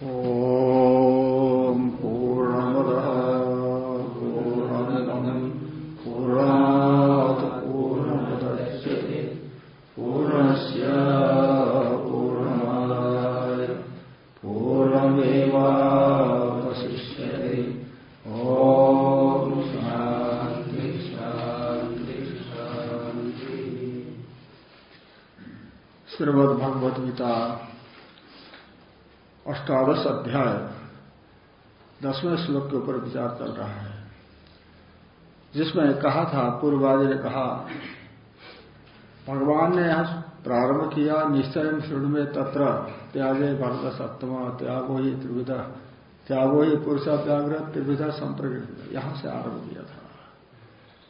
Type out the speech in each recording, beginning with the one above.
哦。अष्टादश अध्याय, दसवें श्लोक के ऊपर विचार चल रहा है। जिसमें कहा था पूर्वादि ने कहा, भगवान ने यहाँ प्रारंभ किया, निश्चय श्रेणु में तत्र त्यागे भरत सप्तम त्यागो ही त्रिविधा, त्यागो ही पुरुष व्याग्र त्रिविधा संप्रकृत यहाँ से आरंभ किया था।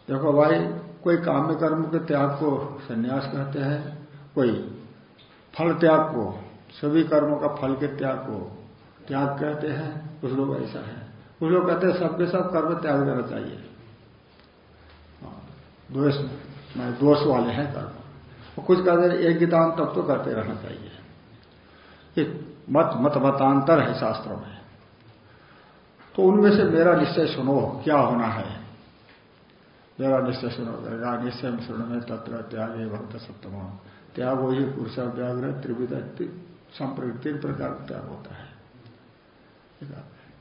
देखो भाई, कोई काम्य कर्म के त्याग को संन्यास कहते हैं, कोई फल त्याग को सभी कर्मों का फल के त्याग को त्याग कहते हैं कुछ लोग ऐसा है। कुछ लोग कहते हैं, सबके सब कर्म त्याग देना चाहिए। दोष मैं दोष वाले हैं कर्म। और कुछ कहते हैं, एक गीतान तब तो करते रहना चाहिए। एक मत मत मतांतर है शास्त्रों में। तो उनमें से मेरा निश्चय सुनो, क्या होना है? मेरा निश्चय सुनो करेगा निश्चय सुनो में तत्र त्याग भक्त सप्तम। त्याग वही पुरुष व्याग्र त्रिविध संप्रयुक्त तीन प्रकार त्याग होता है।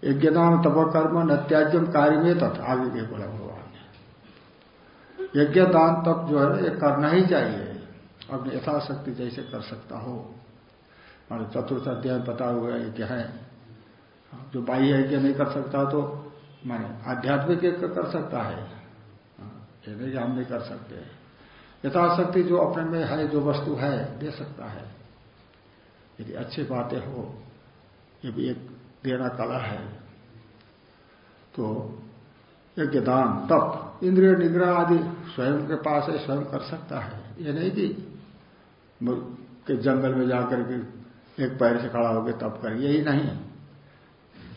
यज्ञदान तप कर्म न कार्य में तथा आगे के बोला भगवान ने यज्ञ दान तप जो है, ये करना ही चाहिए। अपनी यथाशक्ति जैसे कर सकता हो। और चतुर्थ अध्याय बता हुआ यज्ञ है? जो बाह्य यज्ञ नहीं कर सकता तो माने आध्यात्मिक यज्ञ कर सकता है। ये नहीं, हम नहीं कर सकते। यथाशक्ति जो अपने में है, जो वस्तु है, दे सकता है। यदि अच्छी बातें हो, ये भी एक देना कला है तो यज्ञ दान, तप, इंद्रिय निग्रह आदि स्वयं के पास है स्वयं कर सकता है। ये नहीं कि कि जंगल में जाकर के एक पैर से खड़ा होकर तप कर, यही नहीं।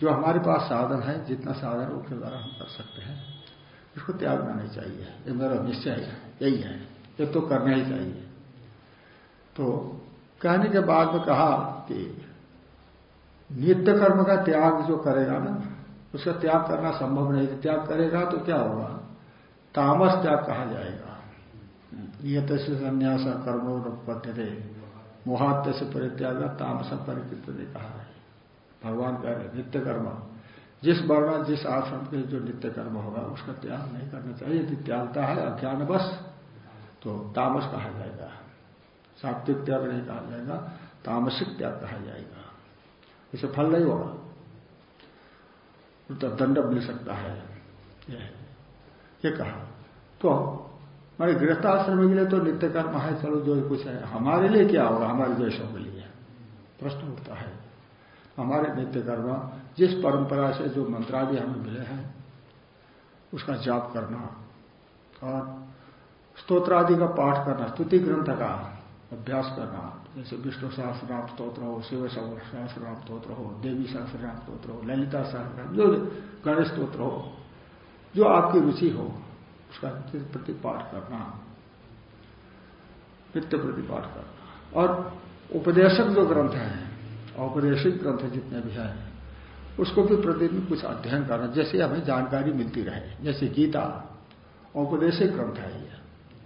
जो हमारे पास साधन है, जितना साधन उसके द्वारा हम कर सकते हैं। इसको त्यागना नहीं चाहिए। ये मेरा निश्चय है, यही है। ये तो करना ही चाहिए। तो कहने के बाद में कहा कि नित्य कर्म का त्याग जो करेगा ना, उसका त्याग करना संभव नहीं है त्याग करेगा तो क्या होगा? तामस त्याग कहा जाएगा। नियत से संन्यास कर्मो पद्य मोहात्य से परित्याग तामस परिकृत कहा है। भगवान कह रहे नित्य कर्म। जिस वर्ण, जिस आश्रम के जो नित्य कर्म होगा, उसका त्याग नहीं करना चाहिए। यदि त्यागता है अज्ञान बस तो तामस कहा जाएगा। सात्विक त्याग नहीं कहा जाएगा, तामसिक त्याग कहा जाएगा। इसे फल नहीं होगा। तो दंड मिल सकता है। ये कहा। तो हमारे गृहस्थाश्रम के लिए तो नित्य कर्म है, चलो जो कुछ है, हमारे लिए क्या होगा? हमारे देशों के लिए। प्रश्न उठता है। हमारे नित्य कर्म जिस परंपरा से जो मंत्रादि हमें मिले हैं, उसका जाप करना और स्तोत्रादि का पाठ करना, स्तुति ग्रंथ का। अभ्यास करना, जैसे विष्णु सहस्रनाम स्त्रोत्र हो, शिव सहस्रनाम स्त्रोत्र हो, देवी सहस्रनाम स्त्रोत्र हो, ललिता सहस्रनाम, जो गणेश स्त्रोत्र हो, जो आपकी रुचि हो, उसका प्रति पाठ करना, नित्य प्रति पाठ करना। और उपदेशक जो ग्रंथ है, औपदेशिक ग्रंथ जितने भी हैं, उसको भी प्रतिदिन कुछ अध्ययन करना, जैसे हमें जानकारी मिलती रहे, जैसे गीता, औपदेशिक ग्रंथ है ये।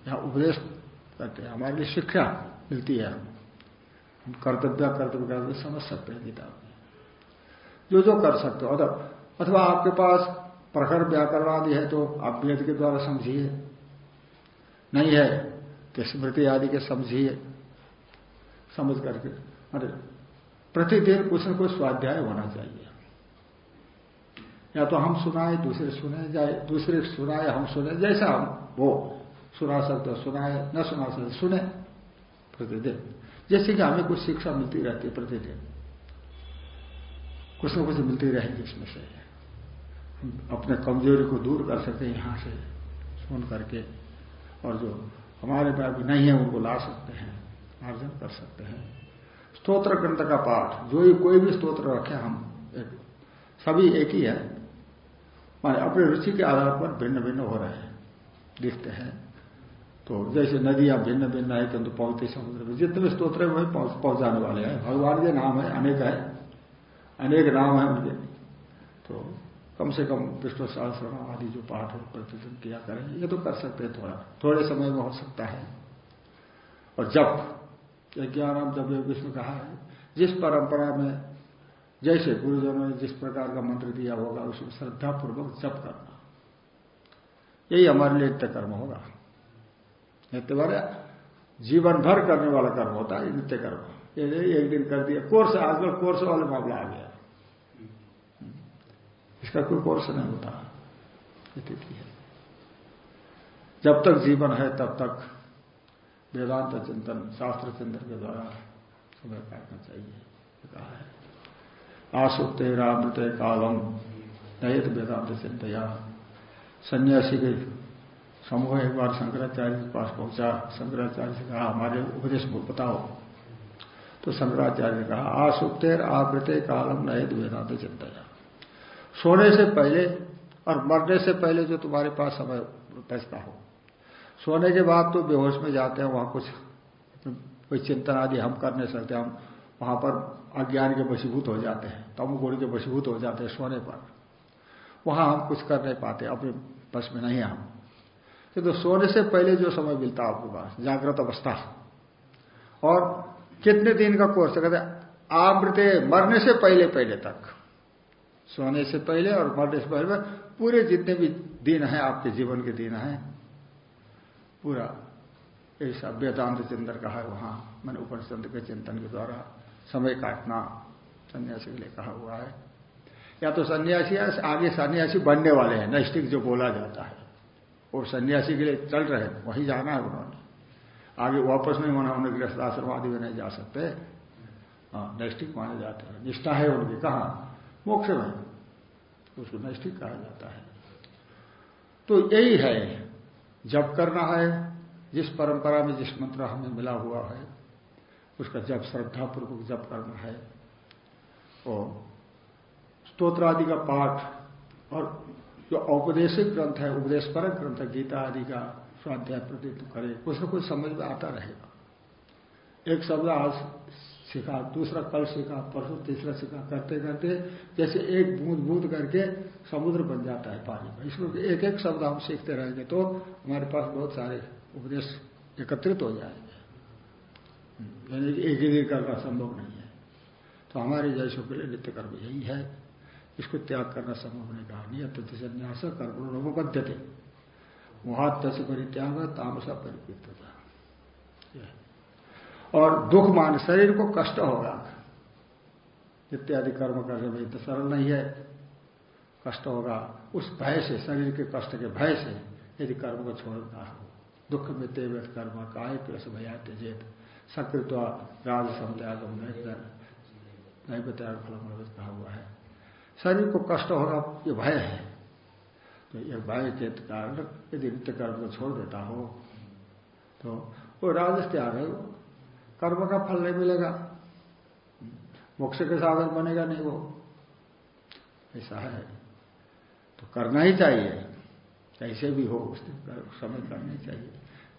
यहाँ उपदेश करते हैं, हमारे लिए शिक्षा मिलती है हम कर्तव्य कर्तव्य कर्तव्य, समझ सकते हैं गीता जो जो कर सकते हो, अथवा आपके पास प्रखर व्याकरण आदि है तो आप वेद के द्वारा समझिए। नहीं है तो स्मृति आदि के समझिए। समझ करके। अरे, प्रतिदिन कुछ न कुछ स्वाध्याय होना चाहिए। या तो हम सुनाए, दूसरे सुने जाए, दूसरे सुनाए, हम सुने, जैसा हम वो सुना सकते सुनाए, न सुना सकते सुने। प्रतिदिन। जैसे कि हमें कुछ शिक्षा मिलती रहती है प्रतिदिन। कुछ ना कुछ मिलती रहेगी इसमें से। हम अपने कमज़ोरी को दूर कर सकते हैं यहाँ से सुन करके। और जो हमारे पास भी नहीं है, उनको ला सकते हैं अर्जन कर सकते हैं। स्तोत्र ग्रंथ का पाठ, जो ही कोई भी स्तोत्र रखे, हम एक, सभी एक ही है। माने अपने रुचि के आधार पर भिन्न भिन्न हो रहे हैं। दिखते हैं। तो जैसे नदियाँ भिन्न भिन्न है, किंतु पहुँचते समुद्र में जितने स्त्रोत्र है, वही पहुँच जाने वाले हैं। भगवान के नाम है, अनेक है। अनेक नाम है उनके। तो कम से कम विष्णु सहस्र आदि जो पाठ प्रतिदिन किया करें ये तो कर सकते हैं थोड़ा। थोड़े समय में हो सकता है। और जब यज्ञान जब विष्णु कहा है, जिस परंपरा में जैसे गुरुजनों ने जिस प्रकार का मंत्र दिया होगा उसको श्रद्धापूर्वक जप करना। यही हमारे लिए नित्य कर्म होगा। नित्य वाले जीवन भर करने वाला कर्म होता है, नित्य कर्म। ये एक दिन कर दिया। कोर्स, आजकल कोर्स वाले मामला आ गया। इसका कोई कोर्स नहीं होता। है जब तक जीवन है, तब तक वेदांत चिंतन, शास्त्र चिंतन के द्वारा समय काटना चाहिए। कहा है। आसुप्ते रामृत कालम। नयत वेदांत चिंतया। सन्यासी के समूह एक बार शंकराचार्य के पास पहुँचा। शंकराचार्य से कहा, हमारे उपदेश बताओ। तो शंकराचार्य ने कहा, आसुप्तेर आवृत कालम नयत वेदांत चिंतया सोने से पहले और मरने से पहले जो तुम्हारे पास समय बचता हो। सोने के बाद तो बेहोश में जाते हैं, वहाँ कुछ कोई चिंतन आदि हम कर नहीं सकते। हम वहाँ पर अज्ञान के वशीभूत हो जाते हैं तम तमुगुण के वशीभूत हो जाते हैं सोने पर। वहाँ हम कुछ कर नहीं पाते, अपने बस में नहीं हम। किंतु तो सोने से पहले जो समय मिलता आपके पास, जागृत अवस्था। और कितने दिन का कोर्स? कहते आमृत मरने से पहले पहले तक। सोने से पहले और मरने से पहले, पूरे जितने भी दिन हैं, आपके जीवन के दिन हैं, पूरा ऐसा वेदांत चिंतन कहा है वहाँ, मैंने उपनिषद के चिंतन के द्वारा समय काटना सन्यासी के लिए कहा हुआ है। या तो सन्यासी आगे सन्यासी बनने वाले हैं नैष्टिक जो बोला जाता है। वो सन्यासी के लिए चल रहे वहीं जाना है उन्होंने। आगे वापस नहीं होना, उन्हें गृहस्थ आश्रम आदि में नहीं जा सकते। हाँ नैष्टिक माने जाते हैं। निष्ठा है उनकी, कहा? मोक्ष में। उसको नैष्ठिक कहा जाता है। तो यही है जब करना है। जिस परंपरा में, जिस मंत्र हमें मिला हुआ है, उसका जब श्रद्धापूर्वक जप करना है। और स्त्रोत्र आदि का पाठ और जो औपदेशिक ग्रंथ है उपदेश पर ग्रंथ गीता आदि का स्वाध्याय प्रतिनिधित्व करे कुछ न कुछ समझ में आता रहेगा। एक शब्द आज सीखा, दूसरा कल सीखा, परसों तीसरा सीखा, करते करते जैसे एक बूंद बूंद करके समुद्र बन जाता है पानी में। इसमें एक एक शब्द हम सीखते रहेंगे तो हमारे पास बहुत सारे उपदेश एकत्रित हो जाएँगे। यानी एक ही करना संभव नहीं है। तो हमारे जैसों के लिए नित्य कर्म यही है। इसको त्याग करना संभव नहीं कहा नियत संन्यास कर्म थे। वहाँ से परित्याग तामसा परिपृतता और दुख मान शरीर को कष्ट होगा इत्यादि कर्म करने में तो सरल नहीं है। कष्ट होगा। उस भय से शरीर के कष्ट के भय से यदि कर्म को छोड़ना हो। दुख में ते तेवत कर्म काय प्लस भया त्यजेत। सकृत राज समत्यागम नहीं बताया फल कहा हुआ है। शरीर को कष्ट होगा ये भय है। तो ये भय के कारण यदि नित्य कर्म को छोड़ देता हो तो वो राजस त्याग है। कर्म का फल नहीं मिलेगा। मोक्ष के साधन बनेगा नहीं वो। ऐसा है। तो करना ही चाहिए। कैसे भी हो, उस समय करनी चाहिए।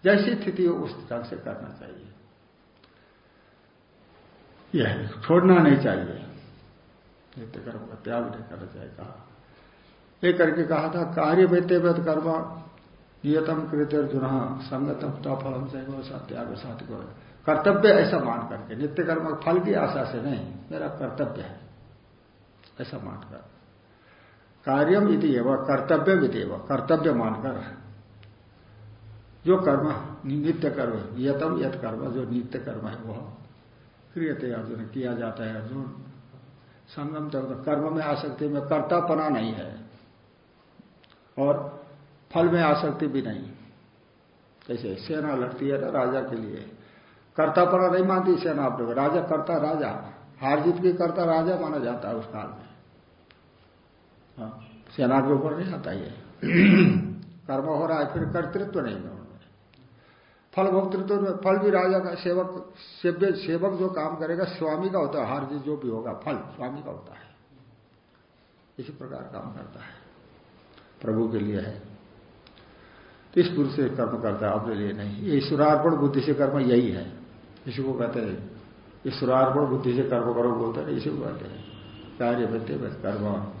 जैसी स्थिति हो, उस ढंग से करना चाहिए। यह छोड़ना नहीं चाहिए। नित्य कर्म का त्याग नहीं करना चाहिए कहा एक करके कहा था, कार्य वेत्य कर्म, नियतम कृत अर्जुन, संगतम फलम से त्याग साथ कर्तव्य ऐसा मान करके नित्य कर्म फल की आशा से नहीं, मेरा कर्तव्य है। ऐसा मानकर कार्यम इति एवं, कर्तव्य विधि एवं, कर्तव्य मानकर। जो कर्म नित्य कर्म यतम यत कर्म जो नित्य कर्म है, वह क्रियते अर्जुन, किया जाता है अर्जुन। संगम तक कर्म में आसक्ति में कर्तापना नहीं है। और फल में आसक्ति भी नहीं। कैसे सेना लड़ती है ना राजा के लिए। कर्तापना नहीं मानती सेना अपने राजा करता राजा। हार जीत भी करता राजा माना जाता है उस काल में। हाँ, सेना के ऊपर नहीं आता ये। कर्म हो रहा है फिर कर्तृत्व नहीं है। फल भोक्तृत्व में फल भी राजा का सेवक, सेव्य, सेवक जो काम करेगा, स्वामी का होता है हार जो भी होगा, फल स्वामी का होता है। इसी प्रकार काम करता है। प्रभु के लिए है। तो इस पुरुष से कर्म करता है, अपने लिए नहीं। ये ईश्वरार्पण बुद्धि से कर्म यही है। इसी को कहते हैं, ईश्वरार्पण बुद्धि से कर्म करो बोलते हैं, इसी को कहते हैं। कार्य व्यक्ति कर्म।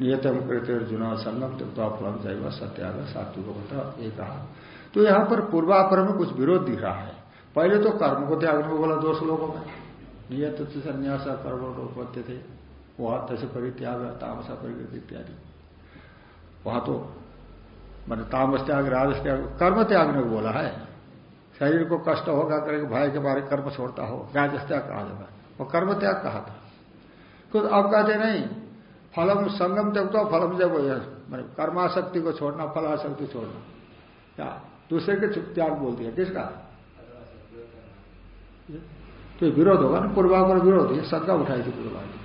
नियतम कृत्य अर्जुन संगम त्यक्ता फलम जैव सत्याग सात्विक होता एक। कहा तो यहाँ पर पूर्वापर में कुछ विरोध दिख रहा है। पहले तो कर्म को त्यागने को बोला दो श्लोकों में। नियत संन्यास कर्म उपत्य थे। वहाँ तसे परित्याग, तामसा परिगति इत्यादि। वहाँ तो मैंने तामस त्याग, राजस त्याग, कर्म त्यागने को बोला है। शरीर को कष्ट होगा करके भाई के बारे कर्म छोड़ता हो। राजस त्याग कहा जाता वो कर्म त्याग कहा था। खुद अब कहते नहीं, फलम संगम त्यक तो फलम जब मैंने कर्माशक्ति को छोड़ना फलाशक्ति छोड़ना। क्या? दूसरे के त्याग बोलती है किसका? तो विरोध होगा ना? पूर्वापर विरोध ये शंका उठाई थी पूर्वासी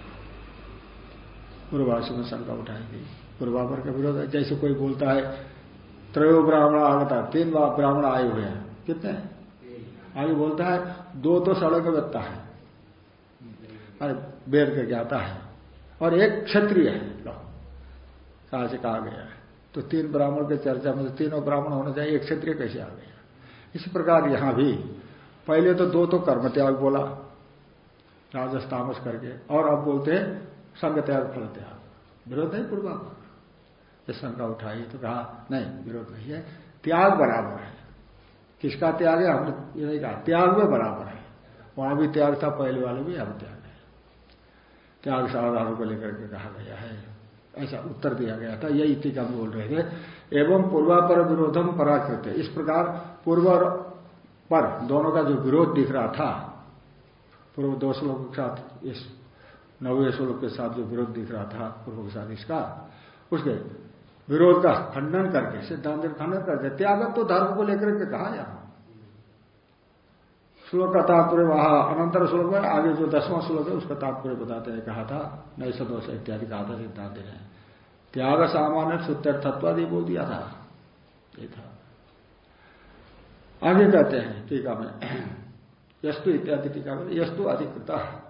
पूर्वासी में शंका उठाई थी पूर्वापर का विरोध है। जैसे कोई बोलता है, त्रयो ब्राह्मण आगता, तीन ब्राह्मण आए हुए हैं। कितने? आगे बोलता है, दो तो सड़क व्यक्ता है। अरे, वेद के ज्ञाता है। और एक क्षत्रिय है। कहा से कहा गया है। तो तीन ब्राह्मण के चर्चा में तीनों ब्राह्मण होना चाहिए, एक क्षत्रिय कैसे आ गया इसी प्रकार यहाँ भी, पहले तो दो तो कर्म त्याग बोला राजस तामस करके, और अब बोलते हैं संग त्याग फल त्याग विरोध नहीं पूर्वा ये शंका उठाई तो कहा, नहीं, विरोध नहीं है। त्याग बराबर है। किसका त्याग है? हमने ये नहीं कहा। त्याग में बराबर है। वहाँ भी त्याग था, पहले वाले भी अब त्याग है। त्याग साधारण को लेकर के कहा गया है। ऐसा उत्तर दिया गया था, यही टीका बोल रहे थे। एवं पूर्वापर विरोधम पराकृत इस प्रकार पूर्व पर दोनों का जो विरोध दिख रहा था, पूर्व दो श्लोक के साथ, इस नवे श्लोक के साथ जो विरोध दिख रहा था, पूर्व के साथ इसका, उसके विरोध का खंडन करके, सिद्धांत खंडन करके त्यागत तो धर्म को लेकर के कहा यहाँ। श्लोक का तात्पर्य वहाँ अनंतर श्लोक में आगे जो दसवां श्लोक है, उसका तात्पर्य बताते हैं, कहा था, नई सदोष इत्यादि कहा था सिद्धांत ने त्याग सामान्य सूत्यर्थत्वादि बोल दिया था। ये था। आगे कहते हैं, टीका में, यस्तु इत्यादि टीका में, यस्तु अधिकृत।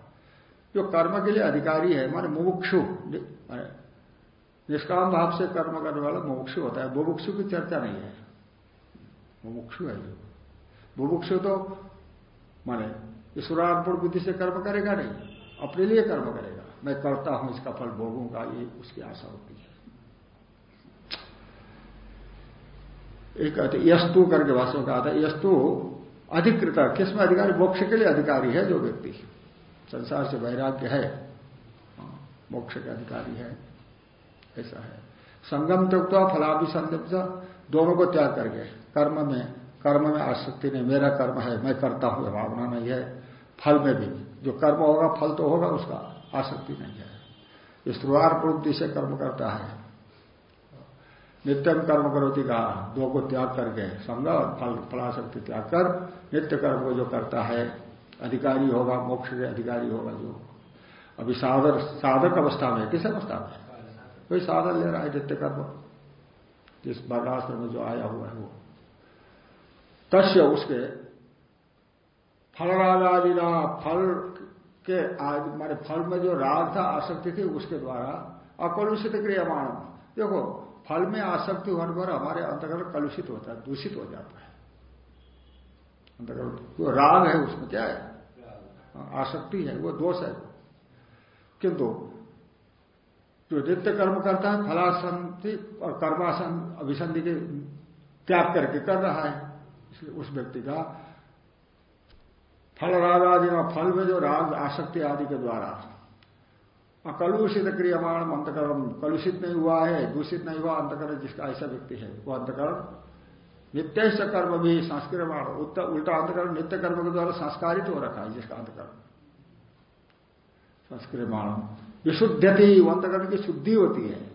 जो कर्म के लिए अधिकारी है, माने मुमुक्षु निष्काम भाव से कर्म करने वाला मुमुक्षु होता है। बुभुक्षु की चर्चा नहीं है। मुमुक्षु है जो। बुभुक्षु तो माने ईश्वरार्पण बुद्धि से कर्म करेगा नहीं अपने लिए कर्म करेगा। मैं करता हूँ इसका फल भोगूँगा ये उसकी आशा होती है। एक कहते यस्तु करके भाषण कहा था यस्तु अधिकृत किसमें अधिकारी? मोक्ष के लिए अधिकारी है जो व्यक्ति। संसार से वैराग्य है। हाँ, मोक्ष के अधिकारी है। ऐसा है। संगम त्यक्त फलाभिसंदिप्त दोनों को त्याग करके कर्म में कर्म में आसक्ति नहीं, मेरा कर्म है, मैं करता हूँ भावना नहीं है। फल में भी, जो कर्म होगा, फल तो होगा, उसका आसक्ति नहीं है। स्त्रुवार प्रवृत्ति से कर्म करता है। नित्यम कर्म करोति कहा दो को त्याग करके समझा फल फलाशक्ति त्याग कर, नित्य कर्म को जो करता है, अधिकारी होगा, मोक्ष के अधिकारी होगा जो। अभी साधक साधक अवस्था में, किस अवस्था में? कोई साधन ले रहा है नित्य कर्म? जिस वर्णाश्रम में जो आया हुआ है वो। तस्य उसके फलरागादिना फल के मारे फल में जो राग था आसक्ति थी उसके द्वारा अकलुषित क्रियमाण। देखो फल में आसक्ति होने पर हमारे अंतर्गत कलुषित होता है दूषित हो जाता है। अंतर्गत जो राग है उसमें क्या है? हाँ, आसक्ति है वो दोष है। किंतु जो नित्य कर्म करता है फलासंति और कर्मासन अभिसंधि के त्याग करके कर रहा है। इसलिए उस व्यक्ति का फल राग आदि में फल में जो राग, आसक्ति आदि के द्वारा। अकलुषित क्रियमाण अंतकरण, कलुषित नहीं हुआ है, दूषित नहीं हुआ अंतकरण, जिसका ऐसा व्यक्ति है, वो अंतकरण। नित्य कर्म भी संस्कृतमाण उल्टा अंतकरण, नित्य कर्म के द्वारा संस्कारित हो रखा है, जिसका अंतकरण। संस्कृतमाण। विशुद्धति अंतकरण की शुद्धि होती है।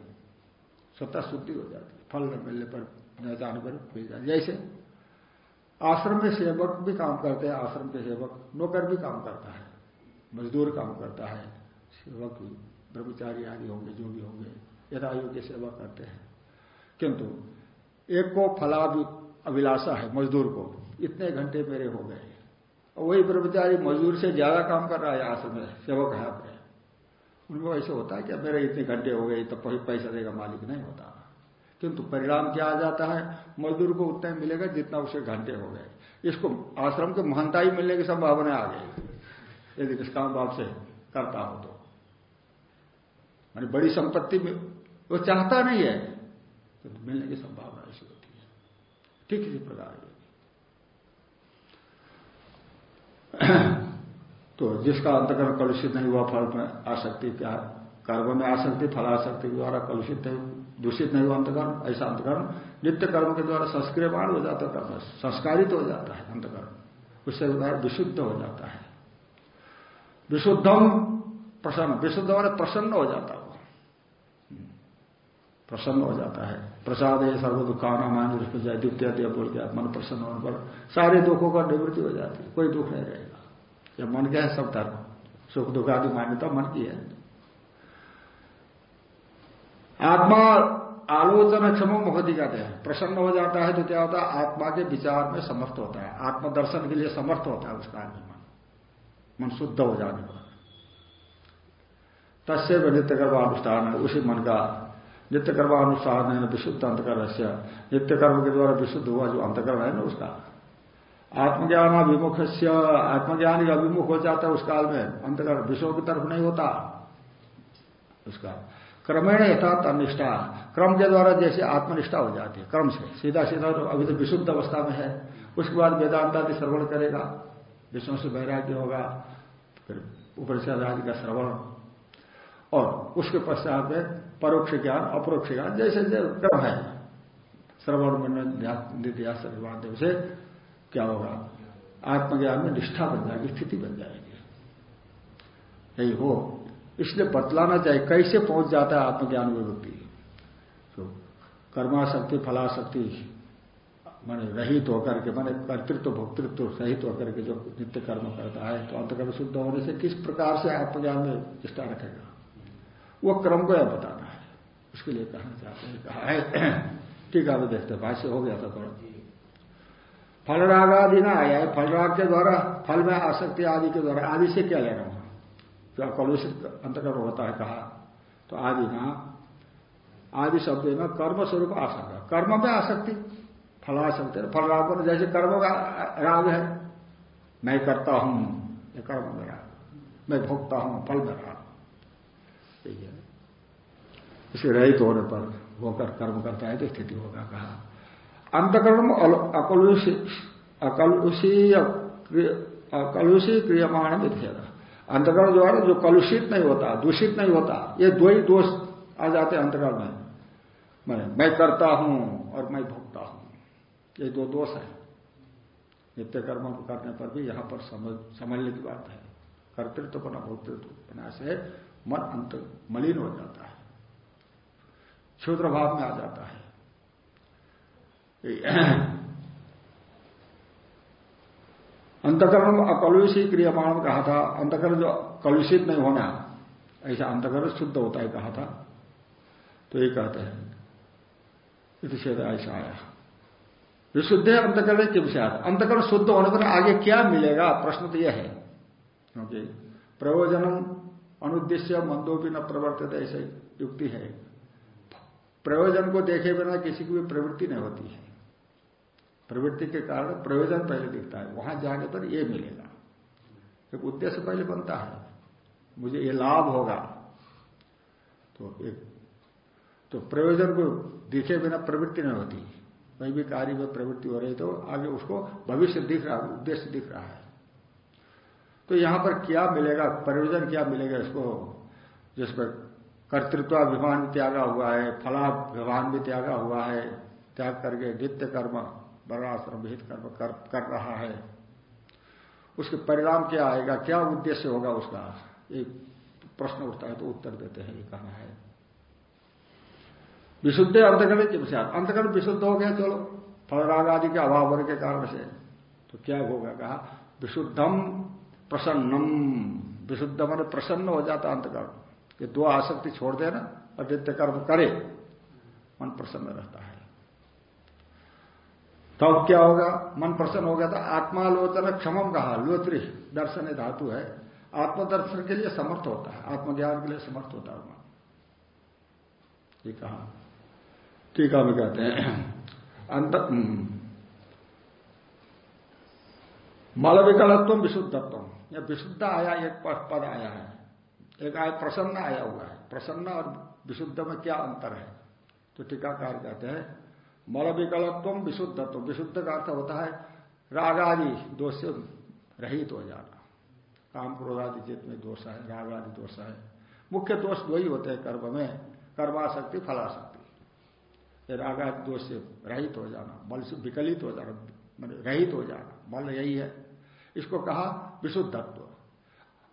स्वतः शुद्धि हो जाती है। फल न मिलने पर, न जाने पर जैसे आश्रम में सेवक भी काम करते हैं, आश्रम के सेवक, नौकर भी काम करता है, मजदूर काम करता है, सेवक भी ब्रह्मचारी आदि होंगे, जो भी होंगे यथा योग्य सेवा करते हैं। किंतु, एक को फला अभिलाषा है, मजदूर को, इतने घंटे मेरे हो गए। और वही ब्रह्मचारी मजदूर से ज़्यादा काम कर रहा है आश्रम में, सेवक है अपने उनको ऐसे होता है कि मेरे इतने घंटे हो गए, तब पैसा देगा, मालिक नहीं होता। किंतु परिणाम क्या आ जाता है? मजदूर को उतना मिलेगा जितना उसे घंटे हो गए। इसको आश्रम के ही मिलने की संभावना आ गई। यदि निष्काम भाव से करता हो तो। मानी बड़ी संपत्ति में वो चाहता नहीं है तो मिलने की संभावना ऐसी होती है। ठीक इसी प्रकार तो जिसका अंतकरण कलुषित नहीं हुआ, फल में आसक्ति क्या कर्म में आसक्ति फलाशक्ति द्वारा कलुषित नहीं दूषित नहीं हुआ अंतकर्म ऐसा अंतकर्म नित्य कर्म के द्वारा संस्क्रियमाण हो जाता है कर्म, संस्कारित हो जाता है अंतकर्म उससे विशुद्ध हो जाता है। विशुद्धम प्रसन्न, विशुद्ध वाले प्रसन्न हो जाता है प्रसन्न हो जाता है। प्रसाद है सर्व दुखाना मान द्वितीय बोल के मन प्रसन्न होने पर सारे दुखों का निवृत्ति हो जाती है, कोई दुख नहीं रहेगा। जब मन क्या है, सब धर्म, सुख दुख आदि मान्यता मन की है। आत्मा आलोचना क्षम मुखती कहते हैं। प्रसन्न हो जाता है तो क्या होता है आत्मा के विचार में समर्थ होता है। आत्मदर्शन के लिए समर्थ होता है उसका आदमी मन मन शुद्ध हो जाने पर। तस्व नित्य कर्मानुष्ठान है, उसी मन का नित्य कर्मानुष्ठान है, विशुद्ध अंतकरण से। नित्य कर्म के द्वारा विशुद्ध हुआ जो अंतकरण है ना उसका। आत्मज्ञान अभिमुख से, आत्मज्ञान अभिमुख हो जाता है उस काल में। अंतकरण विश्व की तरफ़ नहीं होता। उसका क्रमेण यथार्थ अनिष्ठा। क्रम के द्वारा जैसे आत्मनिष्ठा हो जाती है, क्रम से। सीधा सीधा तो अभी तो विशुद्ध अवस्था में है। उसके बाद वेदांता भी श्रवण करेगा। विष्णु से वैराग्य होगा, फिर उपरिषद आदि का श्रवण। और उसके पश्चात में परोक्ष ज्ञान, अपरोक्ष ज्ञान, जैसे क्रम है। श्रवण में नित्यास से क्या होगा? आत्मज्ञान में निष्ठा बन जाएगी, स्थिति बन जाएगी। यही हो। इसलिए बतलाना चाहिए, कैसे पहुँच जाता है आत्मज्ञान में व्यक्ति तो कर्माशक्ति, फलाशक्ति, माने रहित होकर के, माने कर्तृत्व, भोक्तृत्व सहित होकर के जो नित्य कर्म करता है तो अंतकर्म शुद्ध होने से किस प्रकार से आत्मज्ञान में निष्ठा रखेगा? वो क्रम को यह बताना है। उसके लिए कहना चाहते हैं, कहा है, ठीक है देखते भाष्य हो गया था थोड़ा। फल राग आदि ना आया है फल राग के द्वारा, फल में आसक्ति आदि के द्वारा, आदि से क्या लेना? वहाँ कलुषित अंतकर्म होता है कहा तो आदि ना, आदि शब्द में कर्म स्वरूप आसक्ति। कर्म में आसक्ति फलाशक्ति फल राग जैसे कर्म का राग है, मैं करता हूँ, ये कर्म में राग। मैं भोगता हूँ, फल में राग। ठीक है। इसे रहित होने पर होकर कर्म करता है तो स्थिति होगा कहा। अंतकर्म अकलुषी अकलुषी अकलुषी क्रियमाण विधेयक अंतकरण जो है ना, जो कलुषित नहीं होता, दूषित नहीं होता, ये दो ही दोष आ जाते हैं अंतकरण में। मैं मैं करता हूँ और मैं भोगता हूँ। ये दो दोष है। नित्य कर्म को करने पर भी यहाँ पर समझने की बात है। कर्तृत्व बना, भोक्तृत्व बना से मन अंत, मलिन हो जाता है। क्षुद्र भाव में आ जाता है। अंतकरण अकलुषी क्रियमाण कहा था, अंतकरण जो कलुषित नहीं होना, ऐसा अंतकरण शुद्ध होता है कहा था। तो ये कहते हैं इतिषेध ऐसा आया विशुद्ध अंतकरण किम से आता अंतकरण शुद्ध होने पर आगे क्या मिलेगा? प्रश्न तो यह है। क्योंकि प्रयोजनम अनुद्देश्य मंदोपी न प्रवर्तित, ऐसे युक्ति है। प्रयोजन को देखे बिना किसी की भी प्रवृत्ति नहीं होती है। प्रवृत्ति के कारण प्रयोजन पहले दिखता है, वहाँ जाने पर यह मिलेगा। एक उद्देश्य पहले बनता है, मुझे ये लाभ होगा। तो एक तो प्रयोजन को दिखे बिना प्रवृत्ति नहीं होती। कहीं भी कार्य में प्रवृत्ति हो रही तो आगे उसको भविष्य दिख रहा है उद्देश्य दिख रहा है। तो यहाँ पर क्या मिलेगा, प्रयोजन क्या मिलेगा इसको? जिस पर कर्तृत्वाभिमान त्यागा हुआ है फलाभिमान भी त्यागा हुआ है, त्याग करके नित्य कर्म वर्णाश्रम विहित कर्म कर, कर रहा है। उसके परिणाम क्या आएगा? क्या उद्देश्य होगा उसका? एक प्रश्न उठता है तो उत्तर देते हैं ये कहना है। विशुद्ध अंतकरण के विषय अंतकरण विशुद्ध हो गया चलो। फलराग आदि के अभाव होने के कारण से। तो क्या होगा? कहा विशुद्धम प्रसन्नम। विशुद्ध मन प्रसन्न हो जाता अंतकरण। ये दो आसक्ति छोड़ देना नित्य कर्म करे मन प्रसन्न रहता है। तब क्या होगा? मन प्रसन्न हो गया था। आत्मालोचन क्षमम कहा। लोत्री, दर्शन धातु है। आत्मदर्शन के लिए समर्थ होता है। आत्मज्ञान के लिए समर्थ होता है। मन ये कहा। टीका में कहते हैं। अंत हम्म। मल विकलत्व विशुद्धत्व। या विशुद्ध आया, एक पद आया है। एक आय, प्रसन्न आया हुआ है। प्रसन्न और विशुद्ध में क्या अंतर है? तो टीकाकार कहते हैं मल विकल्पत्व विशुद्धत्व। विशुद्ध का अर्थ होता है राग आदि दोष से रहित हो जाना। काम क्रोधादि में दोष है राग आदि दोष है। मुख्य दोष दो ही होते हैं कर्म में कर्माशक्ति फलाशक्ति राग आदि दोष से रहित हो जाना मल से विकलित हो जाना रहित हो जाना मल यही है। इसको कहा विशुद्धत्व।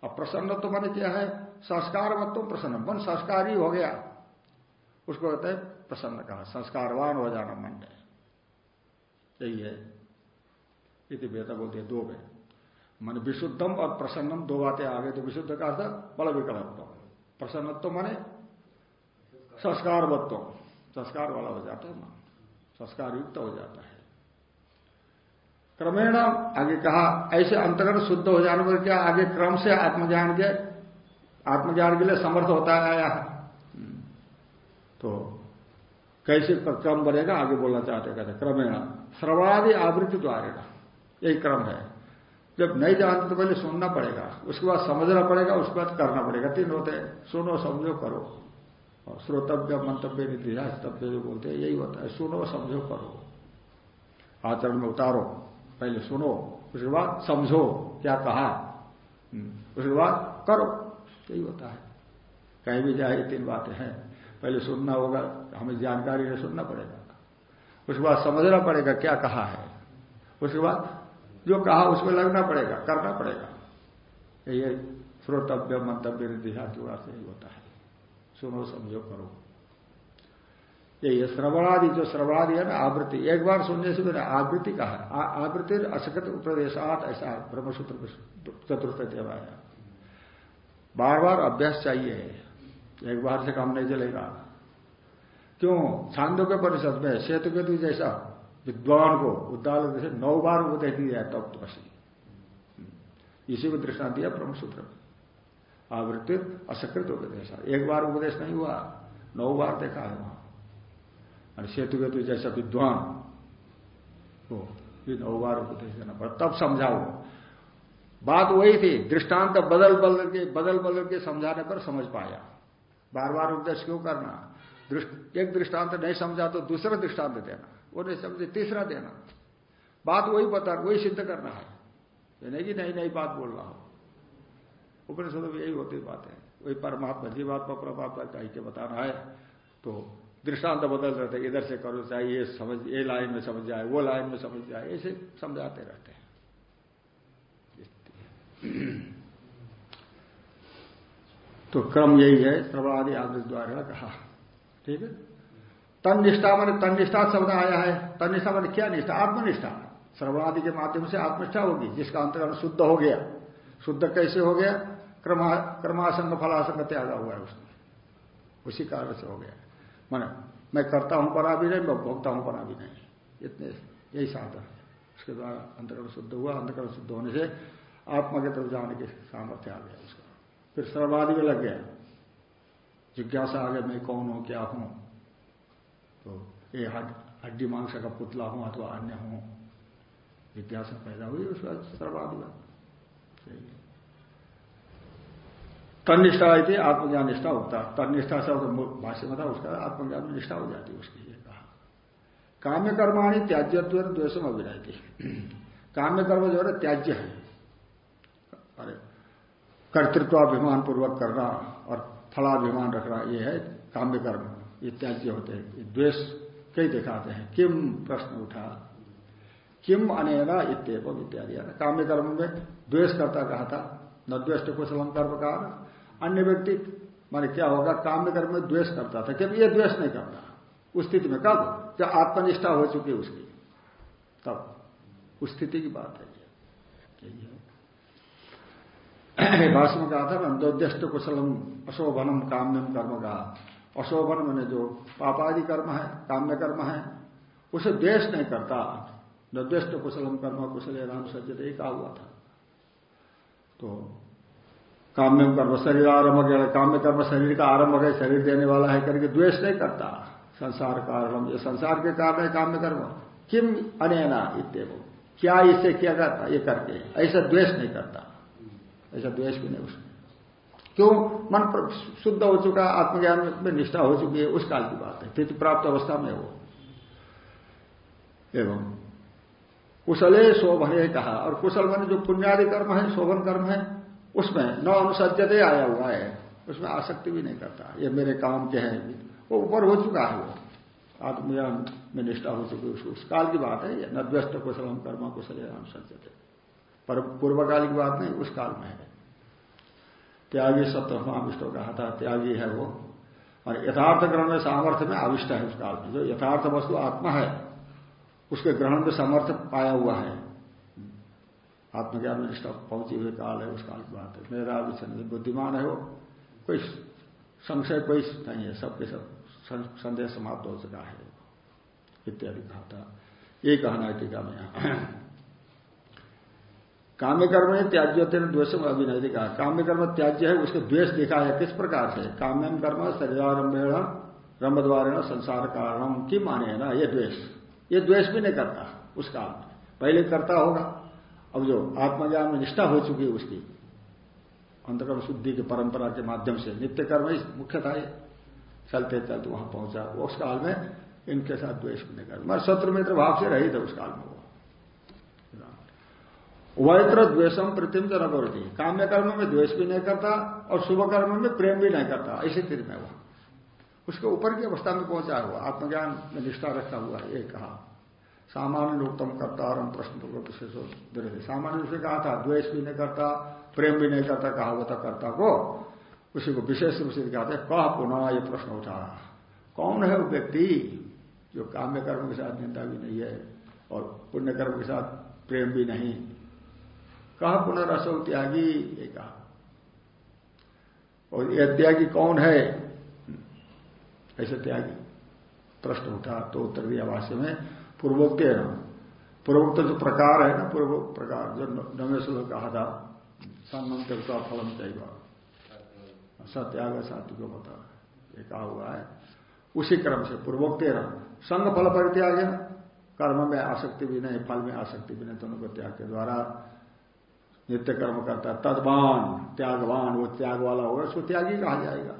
अब प्रसन्न तो मन क्या है? संस्कार मत प्रसन्न मन संस्कारी हो गया। उसको कहते हैं प्रसन्न कहा, संस्कारवान हो जाना मन में यही है। इति वेद बोलते दो में मन विशुद्धम और प्रसन्नम, दो बातें आ गई तो विशुद्ध का अर्थ विकल्प प्रसन्नत्व माने संस्कारवत्व। संस्कार वाला हो जाता है मन। संस्कार युक्त हो जाता है। क्रमेण आगे कहा, ऐसे अंतर्गत शुद्ध हो जाने पर क्या आगे क्रम से आत्मज्ञान के आत्मज्ञान के लिए समर्थ होता है आया तो कैसे क्रम बनेगा आगे बोलना चाहते कहते क्रमेण श्रवणादि आवृत्ति द्वारे यही क्रम है। जब नहीं जानते तो पहले सुनना पड़ेगा उसके बाद समझना पड़ेगा उसके बाद करना पड़ेगा। तीन होते हैं सुनो समझो करो। और श्रोतव्य मंतव्य निधितव्य जो बोलते हैं यही होता है सुनो समझो करो। आचरण में उतारो पहले सुनो उसके बाद समझो क्या कहा। हम्म, उसके बाद करो यही होता है। कहीं भी जाए तीन बातें हैं। पहले सुनना होगा, हमें जानकारी है सुनना पड़ेगा। उसके बाद समझना पड़ेगा क्या कहा है। उसके बाद जो कहा उसमें लगना पड़ेगा, करना पड़ेगा। ये श्रोतव्य, मंतव्य दिशा जुड़ा से ही होता है। सुनो, समझो, करो। ये श्रवणादि, जो श्रवणादि है ना, आवृत्ति, एक बार सुनने से मैंने आवृत्ति कहा। आवृत्ति असकत उपदेशात, ऐसा ब्रह्मसूत्र चतुर्थ देवाया बार बार अभ्यास चाहिए। एक बार से काम नहीं चलेगा। क्यों? छांदों के परिषद में, सेतु केतु जैसा विद्वान को उद्दाल जैसे नौ बार उपदेश दिया है तब तो इसी को दृष्टांत दिया ब्रह्मसूत्र। में आवृत्ति असकृत उपदेश एक बार उपदेश नहीं हुआ, नौ बार देखा है वहाँ। और सेतु केतु जैसा विद्वान को नौ बार उपदेश देना पड़ा। तब समझाओ। बात वही थी, दृष्टांत बदल बदल के बदल बदल के समझाने पर समझ पाया। बार बार उपदेश क्यों करना? एक दृष्टांत नहीं समझा तो दूसरा दृष्टांत देना, वो नहीं समझे तीसरा देना। बात वही बता, वही सिद्ध करना है। ये नहीं कि नई नई बात बोल रहा हो। उपनिषद में यही होती बात है। वही परमात्मा, जीवात्मा परमात्मा कही के बताना है। तो दृष्टांत बदल रहते इधर से करो, चाहे ये समझ, ये लाइन में समझ जाए, वो लाइन में समझ जाए, ऐसे समझाते रहते हैं। तो क्रम यही है श्रवणादि आदि द्वारा कहा। ठीक है? तन निष्ठा मैंने तन निष्ठा शब्द आया है। तन निष्ठा मैंने क्या निष्ठा? आत्मनिष्ठा। श्रवणादि के माध्यम से आत्मनिष्ठा होगी, जिसका अंतर्गत शुद्ध हो गया। शुद्ध कैसे हो गया? क्रमा, क्रमासंग, फलासंग त्यागा हुआ है उसने उसी कारण से हो गया। मैंने मैं करता हूँ परा भी नहीं, मैं भोगता हूँ परा भी नहीं। इतने, यही साधन उसके द्वारा अंतर्गत शुद्ध हुआ। अंतर्गत शुद्ध होने से आत्मा के तरफ़ जाने के सामर्थ्य आ गया उसका। फिर सर्वादि में लग गया। जिज्ञासा आ गया मैं कौन हूँ, क्या हूँ? तो ये हड्डी मांस का पुतला हूँ अथवा अन्य हूँ। जिज्ञासा पैदा हुई उसका सर्वादि में तनिष्ठा थी आत्मज्ञान निष्ठा होता तनिष्ठा से भाष्य में था, उसका आत्मज्ञान में निष्ठा हो जाती उसकी ये कहा। काम्य कर्माणी त्याज्यत्व द्वेषम अभिनय थी काम्य कर्म जो है त्याज्य है। अरे कर्तृत्वाभिमान पूर्वक करना और फलाभिमान रखना, ये है काम्य कर्म इत्यादि होते हैं। द्वेष कई दिखाते हैं। किम? प्रश्न उठा। किम अनेना इत्येवम इत्यादि। काम्य कर्म में द्वेष करता कहा था, न द्वेष कुशलम कर्म का अन्य व्यक्ति, माने क्या होगा? काम्य कर्म में द्वेष करता था। क्योंकि यह द्वेष नहीं करता। उस स्थिति में कब? जब आत्मनिष्ठा हो चुकी उसकी। तब। उस स्थिति की बात है यही भाषण में कहा था ना कुशलम, अशोभनम काम्यम कर्म का अशोभन मैंने जो पापादि कर्म है, काम्य कर्म है, उसे द्वेष नहीं करता। नद्वेष्ट कुशलम कर्म, कुशल राम सज्जत, एक हुआ था। तो काम्यम कर्म शरीर आरंभ गया, काम्य कर्म शरीर का आरंभ है शरीर देने वाला है करके द्वेष नहीं करता। संसार कारण ये संसार के कारण है काम्य कर्म। किम अनेना इतव क्या इससे किया जाता ये करके। ऐसा द्वेष नहीं करता। ऐसा द्वेष भी नहीं उसमें। क्यों? मन शुद्ध हो चुका, आत्मज्ञान में निष्ठा हो चुकी है, उस काल की बात है। स्थिति प्राप्त अवस्था में वो एवं कुशले शोभने कहा। और कुशल मन जो पुण्यादि कर्म है, शोभन कर्म है, उसमें न अनुसजते आया हुआ है। उसमें आसक्ति भी नहीं करता। ये मेरे काम के हैं। वो ऊपर हो चुका है वो। आत्मज्ञान में निष्ठा हो चुकी है, उस काल की बात है न व्यस्त कुशलम कर्म, कुशल अनुसजते पर पूर्वकाल की बात नहीं, उस काल में है। त्यागी सत्वमाविष्टो कहा था, त्यागी है वो। और यथार्थ ग्रहण में सामर्थ्य में आविष्ट है उस काल में। जो यथार्थ वस्तु आत्मा है, उसके ग्रहण में सामर्थ्य पाया हुआ है। आत्मज्ञान में निष्ठा पहुँची हुई काल है, उस काल की बात है। मेरा भी बुद्धिमान है वो। कोई संशय, कोई नहीं है, सबके सब संदेह समाप्त हो चुका है। इत्यादि कहा था। ये कहना है टीका में यहाँ। काम्य कर्म त्याज्य हैं द्वेष में अभिनय कहा काम्य कर्म त्याज्य है, उसके द्वेष दिखा है, किस प्रकार से? काम्यम कर्म शरीरारंभेण रंभ द्वारा संसार कारणम की माने ना, ये द्वेष। ये द्वेष भी नहीं करता उस काल पहले करता होगा, अब जो आत्मज्ञान में निष्ठा हो चुकी है उसकी, अंतकर्म शुद्धि की परंपरा के माध्यम से, नित्य कर्म ही मुख्य था चलते चलते वहाँ पहुँचा। उस काल में इनके साथ द्वेष नहीं करता। मैं शत्रु मित्र भाव से रही थे उस काल में वो। वैत्र द्वेषम प्रतिम न करती काम्य कर्म में द्वेष भी नहीं करता और शुभ कर्म में प्रेम भी नहीं करता। ऐसी स्थिति में वह उसके ऊपर की अवस्था में पहुँचा हुआ। आत्मज्ञान में निष्ठा रखा हुआ है ये कहा। सामान्य उत्तम करता और हम प्रश्न सामान्य रूप से कहा था, द्वेष भी नहीं करता, प्रेम भी नहीं करता कहा था कर्ता को उसी को विशेष रूप से दिखाते कह पुनः ये प्रश्न उठा कौन है वो व्यक्ति जो काम्य कर्म के साथ निंदा भी नहीं है और पुण्य कर्म के साथ प्रेम भी नहीं कहा पुनर्सो त्यागी? ये कहा। और यह त्यागी कौन है? ऐसे त्यागी। प्रश्न उठा तो उत्तर दिया भाष्य में, पूर्वोक्त पूर्वोक्त जो प्रकार है ना, पूर्व प्रकार, जो नवे श्लोक कहा था त्यक्ता फलम चाहिए। सत्याग सात्विक बता ये कहा हुआ है। उसी क्रम से पूर्वोक्त संघ फल परित्याग कर्म में आसक्ति भी नहीं, फल में आसक्ति भी नहीं, दोनों को त्याग के द्वारा नित्य कर्म करता है। तदवान, त्यागवान, वो त्याग वाला होगा, उसको त्यागी कहा जाएगा।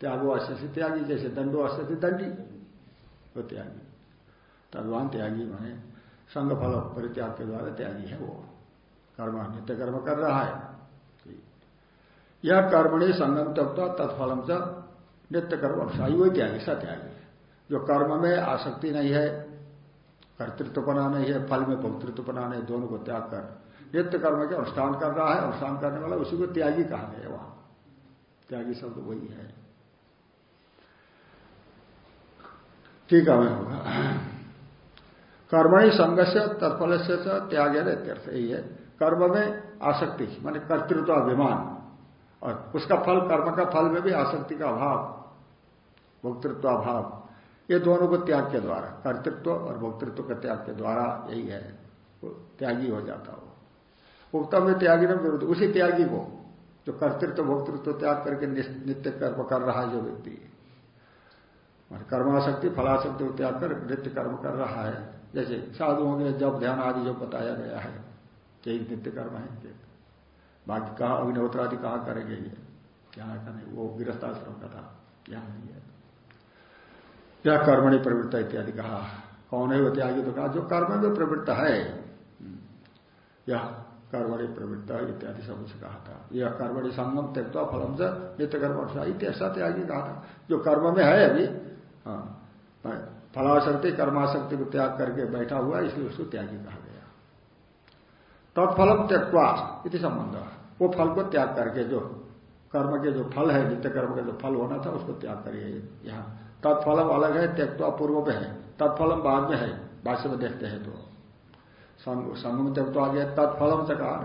त्यागो अश्य त्यागी, जैसे दंडो अश्य दंडी, वो त्यागी। तदवान त्यागी माने संघ फल परित्याग के द्वारा त्यागी है वो। कर्म, नित्य कर्म कर रहा है। यह कर्मणि संगम तब तत्फलम से नित्य कर्म अनुसारी वही त्यागी सत्यागी जो कर्म में आसक्ति नहीं है कर्तृत्वपना नहीं है, फल में भोक्तृत्वपना नहीं दोनों को त्याग कर नित्य कर्म के अनुष्ठान कर रहा है, अनुष्ठान करने वाला उसी को त्यागी कहा गया वहाँ। त्यागी शब्द वही है। ठीक है होगा। कर्मणि संघ से तत्फल से त्याग इत्यर्थ, यही है। कर्म में आसक्ति, माने कर्तृत्व अभिमान, और उसका फल, कर्म का फल में भी आसक्ति का अभाव, भोक्तृत्व अभाव, ये दोनों को त्याग के द्वारा, कर्तृत्व और भोक्तृत्व के त्याग के द्वारा यही है। त्यागी हो जाता हो। में त्यागी न विरुद्ध, उसी त्यागी को। जो कर्तृत्व, भोक्तृत्व त्याग करके नित्य कर्म कर रहा है जो व्यक्ति। कर्माशक्ति, फलाशक्ति को त्याग कर नित्य कर्म कर रहा है। जैसे साधुओं के जब ध्यान आदि जो बताया गया है यही नित्य कर्म है बाकी कहा अग्निहोत्र आदि कहा करेंगे ये? क्या करें वो गिरस्ताश्रम का था यहाँ नहीं है। यह कर्मणि प्रवृत्ता इत्यादि कहा? कौन है वो त्यागी? तो कहा, जो कर्म में प्रवृत्त है यह कर्मणि प्रवृत्त इत्यादि सब उसे कहा था। यह कर्मणि संगम त्यक्ता फलम से नित्य कर्म इत्यासा त्यागी कहा था। जो कर्म में है अभी हाँ फलाशक्ति, कर्माशक्ति को त्याग करके बैठा हुआ इसलिए उसको त्यागी कहा गया। तत्फलम त्यक्वा इति संबंध। वो फल को त्याग करके जो कर्म के जो फल है नित्य कर्म का जो फल होना था, उसको त्याग करिए। यहाँ, तत्फलम अलग है त्यक्वा पूर्व में है। तत्फलम बाद में है, भाष्य में देखते हैं तो। संगम त्यक्तो आ गया तत्फलम चकार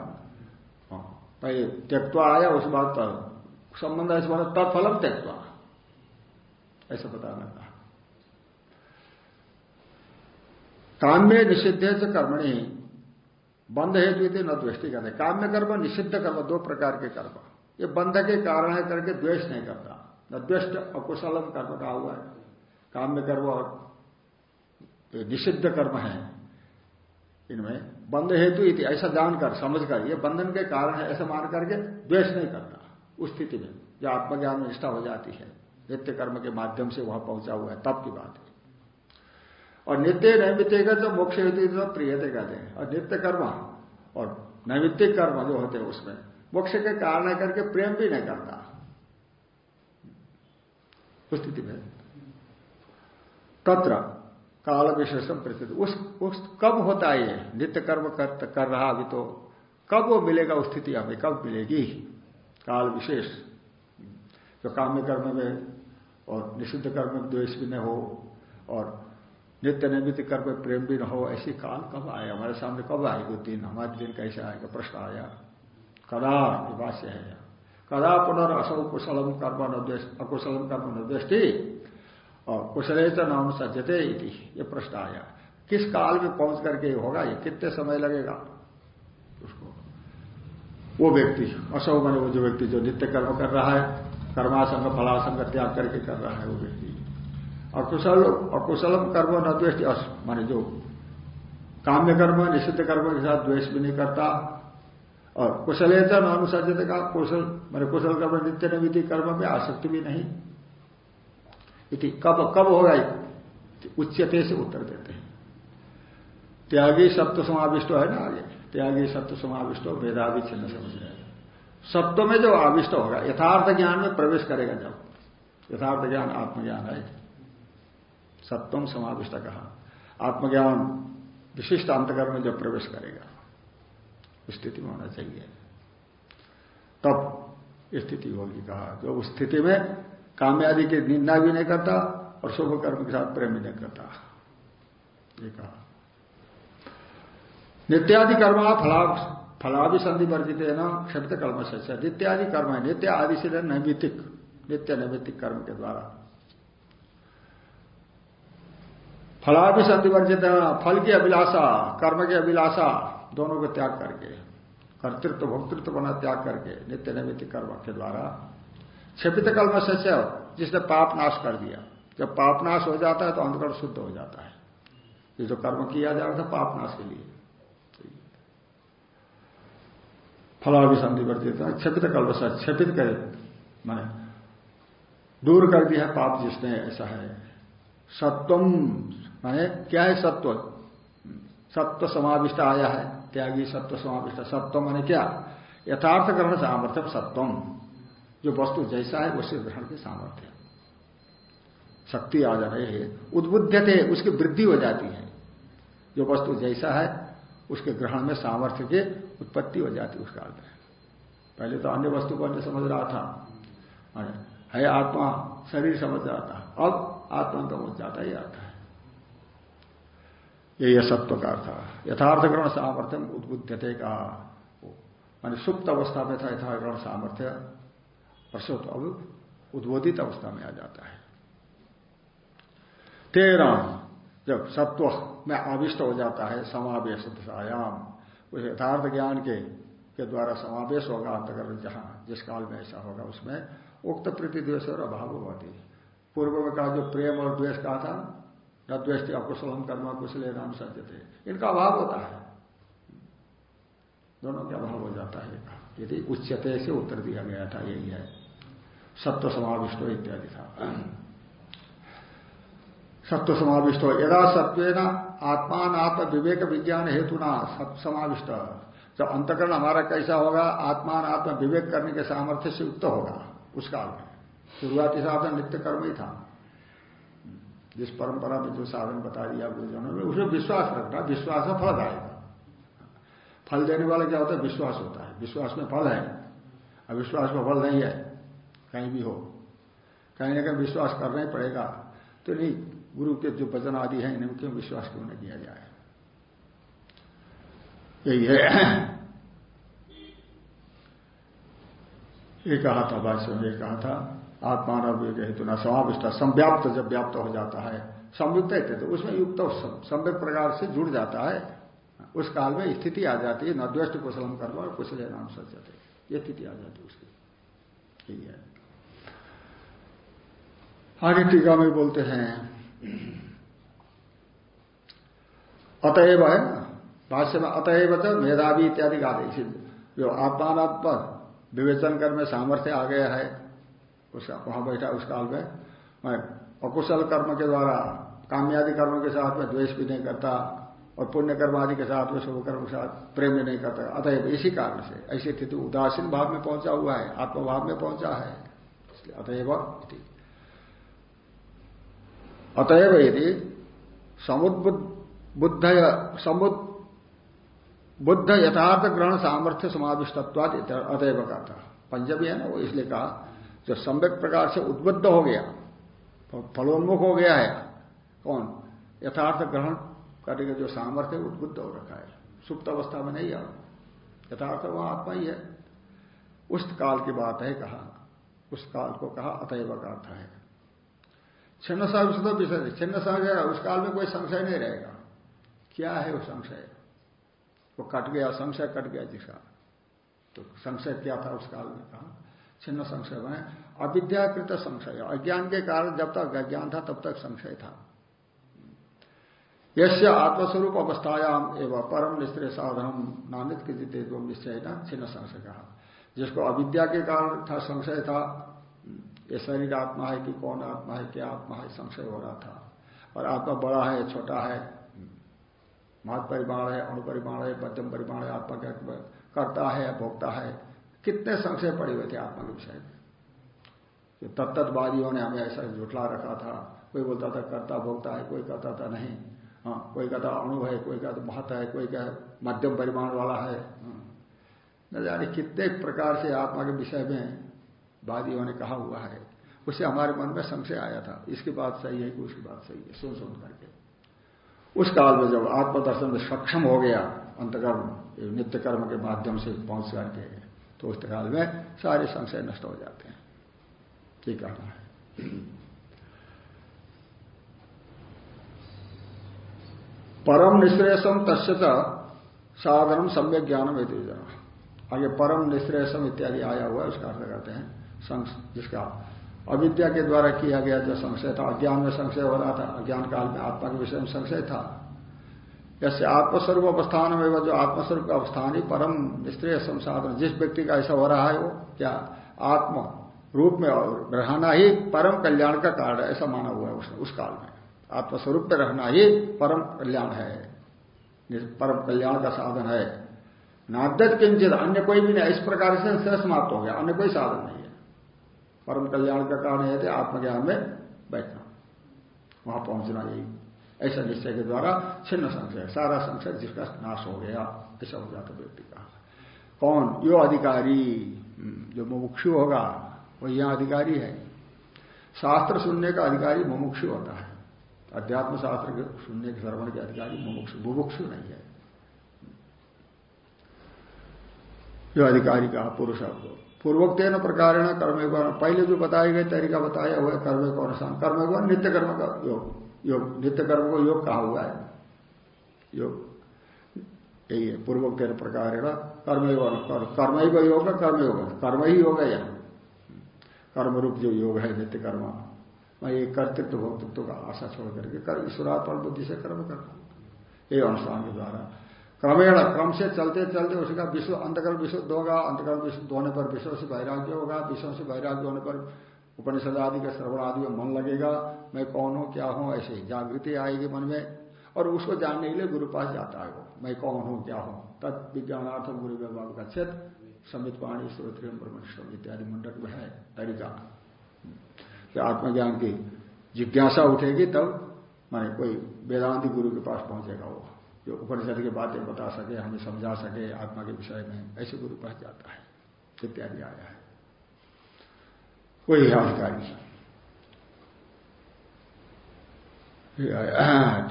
हाँ, पहले त्यक्वा आया उस बात पर संबंध ऐसे बात तत्फलम त्यक्वा ऐसा बताना कहा काम्य निषिद्ध से कर्मणि बंध हेतु थे न द्वेष्टि करते। काम्य कर्म निषिद्ध कर्म दो प्रकार के कर्म। ये बंध के कारण है करके द्वेष नहीं करता। न द्वेष्ट अकुशलम कर्म कहा हुआ है। काम्य कर्म और निषिद्ध कर्म है। इनमें बंध हेतु इति, ऐसा जानकर, समझकर, ये बंधन के कारण है, ऐसा मान करके द्वेष नहीं करता उस स्थिति में, जो आत्मज्ञान में निष्ठा हो जाती है। नित्य कर्म के माध्यम से वहाँ पहुँचा हुआ है, तब की बात है। और नित्य नैमित्य जब मोक्ष हेतु प्रियते कहते हैं। और नित्य कर्म और नैमित्तिक कर्म जो होते हैं उसमें, मोक्ष के कारण करके प्रेम भी नहीं करता। उस स्थिति में। तत्र काल विशेषम प्रसिद्ध। उस, उस कब होता है ये? नित्य कर्म कर, कर रहा अभी तो। कब वो मिलेगा उस स्थिति हमें कब मिलेगी? काल विशेष जो काम्य कर्म में और निषिद्ध कर्म में द्वेष भी न हो और नित्य नैमित कर्म में प्रेम भी न हो ऐसी काल कब आए? हमारे सामने कब आएगी दिन? हमारे दिन कैसे आएगा? प्रश्न आया। कदा विवास्य है। कदा पुनर् असौ कुशलम कर्म न अकुशलम कर्म न और कुशले तो नाम सज्जते ये प्रश्न आया। किस काल में पहुँच करके होगा ये? कितने समय लगेगा? उसको। वो व्यक्ति, असौ बने वो जो व्यक्ति जो नित्य कर्म कर रहा है, कर्मासंग, फलासंग त्याग करके कर रहा है वो व्यक्ति। अकुशल अकुशलम कर्म न द्वेष्टि माने जो काम्य कर्म, निषिद्ध कर्म के साथ द्वेष भी नहीं करता। और कुशलेतर अनुसर्जते का कुशल, मैंने कुशल कर्म, नित्य नविधि कर्म में आसक्ति भी नहीं। इति कब कब होगा? उच्चते से उत्तर देते हैं। त्यागी सत्व समाविष्ट है ना आगे? त्यागी सत्व समाविष्ट वेदादि चिन्ह समझ रहे सत्व में जो आविष्ट होगा, यथार्थ ज्ञान में प्रवेश करेगा जब। यथार्थ ज्ञान, आत्मज्ञान है। सत्वम समाविष्ट कहा। आत्मज्ञान विशिष्ट अंतकर्म में जब प्रवेश करेगा, स्थिति में होना चाहिए। तब स्थिति होगी कहा। जो उस स्थिति में कामयाबी की निंदा भी नहीं करता और शुभ कर्म के साथ प्रेम भी नहीं करता। ये कहा। नित्यादि कर्म फला फलाभि संधि वर्जित है ना क्षमित कर्म से नित्यादि कर्म है, नित्य आदि से नैमितिक नित्य नैमितिक कर्म के द्वारा। फलाभि संधि वर्जित है फल की अभिलाषा, कर्म की अभिलाषा, दोनों को त्याग करके, कर्तृत्व, भोक्तृत्व बना त्याग करके, नित्य नैमित कर्म के द्वारा क्षपित कल्म से जिसने पाप नाश कर दिया। जब पाप नाश हो जाता है तो अंधकरण शुद्ध हो जाता है। ये जो कर्म किया जा रहा था, पाप नाश के लिए। फलाभिसंधि वर्जित क्षपित कल्प से क्षपित करे, मैंने दूर कर दिया है पाप जिसने, ऐसा है। सत्वम माने क्या है सत्व? सत्व समाविष्ट आया है, त्यागी सत्व समाविष्ट। सत्व मैंने क्या? यथार्थ ग्रहण सामर्थ्य सत्वम जो वस्तु जैसा है उसे ग्रहण के सामर्थ्य शक्ति आ जा रही है उद्बुद्ध थे उसकी वृद्धि हो जाती है। जो वस्तु जैसा है, उसके ग्रहण में सामर्थ्य की उत्पत्ति हो जाती है उसका अर्थ है पहले तो अन्य वस्तु को अन्य समझ रहा था। है आत्मा, शरीर समझ रहा था। अब आत्मा तो पहुँच जाता ही आता है। ये यह सत्व का अर्थ यथार्थ ग्रहण सामर्थ्य उद्बुद्धते का। मान सुप्त अवस्था में था, यथार्थ ग्रहण सामर्थ्य। प्रसुत अब उद्बोधित अवस्था में आ जाता है। तेरह जब सत्व में आविष्ट हो जाता है, समावेश आयाम उस यथार्थ ज्ञान के के द्वारा समावेश होगा अंतकरण जहाँ, जिस काल में ऐसा होगा, उसमें उक्त प्रति द्वेष और अभाव होती पूर्व में कहा, जो प्रेम और द्वेष कहा था, न द्वेष्टि अकुशलम कर्म कुशल नाम सत्य थे। इनका अभाव होता है। दोनों का अभाव हो जाता है। यदि उच्चते से उत्तर दिया गया था, यही है। सत्व समाविष्ट इत्यादि था। सत्व समाविष्ट यदा सत्व आत्मान आत्म विवेक विज्ञान हेतु ना सत्व समाविष्ट जब अंतकरण हमारा कैसा होगा आत्मान आत्म विवेक करने के सामर्थ्य से युक्त होगा, उस काल में। शुरुआती साधन नित्य कर्म ही था। जिस परंपरा में जो साधन बता दिया गुरुजनों ने उसमें विश्वास रखना, विश्वास में फल आएगा। फल देने वाला क्या होता है? विश्वास होता है। विश्वास में फल है। अविश्वास में फल नहीं है। कहीं भी हो। कहीं ना कहीं विश्वास करना ही पड़ेगा। तो नहीं, गुरु के जो वचन आदि है, इन्हें क्यों विश्वास क्यों नहीं किया जाए? यही है। ये कहा था भाष्य में कहा था आत्मान हेतु न समाविष्ट, संव्याप्त जब व्याप्त हो जाता है। संयुक्त है तो उसमें युक्त सम्यक प्रकार से जुड़ जाता है। उस काल में स्थिति आ जाती है, न द्वेष्ट कुशलम कर्म और कुशल नाम सचते ये स्थिति आ जाती है उसकी। यही है। आगे टीका में बोलते हैं। अतएव है ना? भाष्य में अतएव तो मेधावी इत्यादि गा जो आत्मात्म विवेचन कर में सामर्थ्य आ गया है, उसका वहाँ बैठा उस काल में, मैं अकुशल कर्म के द्वारा, कामयादि कर्म के साथ में द्वेष भी नहीं करता, और पुण्य कर्म आदि के साथ में शुभ कर्म के साथ प्रेम भी नहीं करता। अतएव इसी कारण से, ऐसी स्थिति उदासीन भाव में पहुँचा हुआ है, आत्मभाव में पहुँचा है, इसलिए अतएव अतएव यदि समुद्बुद्ध समुद बुद्ध यथार्थ ग्रहण सामर्थ्य समाविष्टत्वाद अतएव का था पंजाबी है ना वो इसलिए कहा, जो सम्यक प्रकार से उद्बुद्ध हो गया फलोन्मुख हो गया है, कौन? यथार्थ ग्रहण करने का जो सामर्थ्य उद्बुद्ध हो रखा है। सुप्त अवस्था में नहीं आ यथार्थ वह आत्मा ही है। उस काल की बात है कहा। उस काल को कहा अतएव का अर्थ है। छिन्न संशय विषय छिन्न संशय उस काल में कोई संशय नहीं रहेगा। क्या है वो संशय? वो कट गया, संशय कट गया जिसका तो संशय क्या था उस काल में कहा? छिन्न संशय बने। अविद्याकृत संशय। अज्ञान के कारण जब तक अज्ञान था, तब तक संशय था। यश आत्मस्वरूप अवस्थायाम एवं परम निश्चय साधन नामित के निश्चय न छिन्न संशय। कहा जिसको अविद्या के कारण था, संशय था ये शरीर आत्मा है कि कौन आत्मा है, क्या आत्मा है, संशय हो रहा था। और आत्मा बड़ा है, छोटा है महत परिमाण है अणु परिमाण है, मध्यम परिमाण है, आत्मा क्या करता है भोगता है, कितने संशय पड़े हुए थे आत्मा के विषय में। तत्तवादियों ने हमें ऐसा झुठला रखा था। कोई बोलता था करता भोगता है, कोई कहता था नहीं। हाँ कोई कहता अणु है, कोई कहता महत है, कोई कह मध्यम परिमाण वाला है। हाँ। न जाने कितने प्रकार से आत्मा के विषय में वादियों ने कहा हुआ है। उससे हमारे मन में संशय आया था। इसकी बात सही है कि उसकी बात सही है। सुन सुन करके। उस काल में जब आत्मदर्शन में सक्षम हो गया अंतकर्म नित्य कर्म के माध्यम से पहुँच करके तो उस काल में सारे संशय नष्ट हो जाते हैं। ठीक कहना है। परम निश्रेषम तस्य साधनम सम्यक ज्ञानम आगे परम निश्रेषम इत्यादि आया हुआ है, उसका अर्थ करते हैं। जिसका अविद्या के द्वारा किया गया जो संशय था, अज्ञान में संशय हो रहा था, अज्ञान काल में आत्मा के विषय में संशय था। जैसे आत्मस्वरूप अवस्थान में जो आत्मस्वरूप का अवस्थान ही परम निश्चय संसाधन, जिस व्यक्ति का ऐसा हो रहा है वो, क्या आत्म रूप में रहना ही परम कल्याण का कारण है, ऐसा माना हुआ है उसने, उस काल में। आत्मस्वरूप में रहना ही परम कल्याण है परम कल्याण का साधन है। नाद्यत किंचित, अन्य कोई भी नहीं, इस प्रकार से समाप्त हो गया, अन्य कोई साधन नहीं। परम कल्याण का कारण यह है आत्मज्ञान में बैठना वहाँ पहुँचना यही। ऐसा निश्चय के द्वारा छिन्न संशय सारा संशय जिसका नाश हो गया ऐसा हो जाता व्यक्ति का। कौन? यो अधिकारी। हम्म, जो मुमुक्षु होगा वो यहाँ अधिकारी है। शास्त्र सुनने का अधिकारी मुमुक्षु होता है। अध्यात्म शास्त्र के सुनने के श्रवण के अधिकारी मुमुक्षु बुभुक्षु नहीं है। जो अधिकारी का पुरुष को पूर्वोक्न प्रकार कर्म पहले जो बताए गए तरीका बताया हुआ है कर्म को अनुसार कर्म को नित्य कर्म का योग। योग, नित्य कर्म को योग कहा हुआ है। योग। यही है पूर्वोक्न प्रकार कर्म कर्म ही योग कर्म योग कर्म ही योग है यहाँ। कर्म रूप जो योग है, नित्य कर्म। मैं ये कर्तृत्व, भोक्तृत्व का आशा छोड़ करके कर्म ईश्वरात्मक बुद्धि से कर्म करता हूँ। ये अनुष्ठान के द्वारा क्रमेण, क्रम से चलते चलते उसका विश्व अंतकर्म विशुद्ध होगा अंतकर्म विशुद्ध होने पर विश्व से वैराग्य होगा, विश्व से वैराग्य होने पर उपनिषद आदि का श्रवण आदि में मन लगेगा, मैं कौन हूँ, क्या हूँ, ऐसे जागृति आएगी मन में, और उसको जानने के लिए गुरु पास जाता है वो, मैं कौन हूँ, क्या हूँ तत् विज्ञानार्थम गुरु विभाग का क्षेत्र समित पाणी, श्रोत्रियम, ब्रह्मनिष्ठम इत्यादि मुंडक में है, तरीका। कि आत्मज्ञान की जिज्ञासा उठेगी तब, माने कोई वेदांति गुरु के पास पहुंचेगा वो। जो उपनिषद की बातें बता सके, हमें समझा सके आत्मा के विषय में, ऐसे गुरु पास जाता है इत्यादि आया है। कोई अधिकारी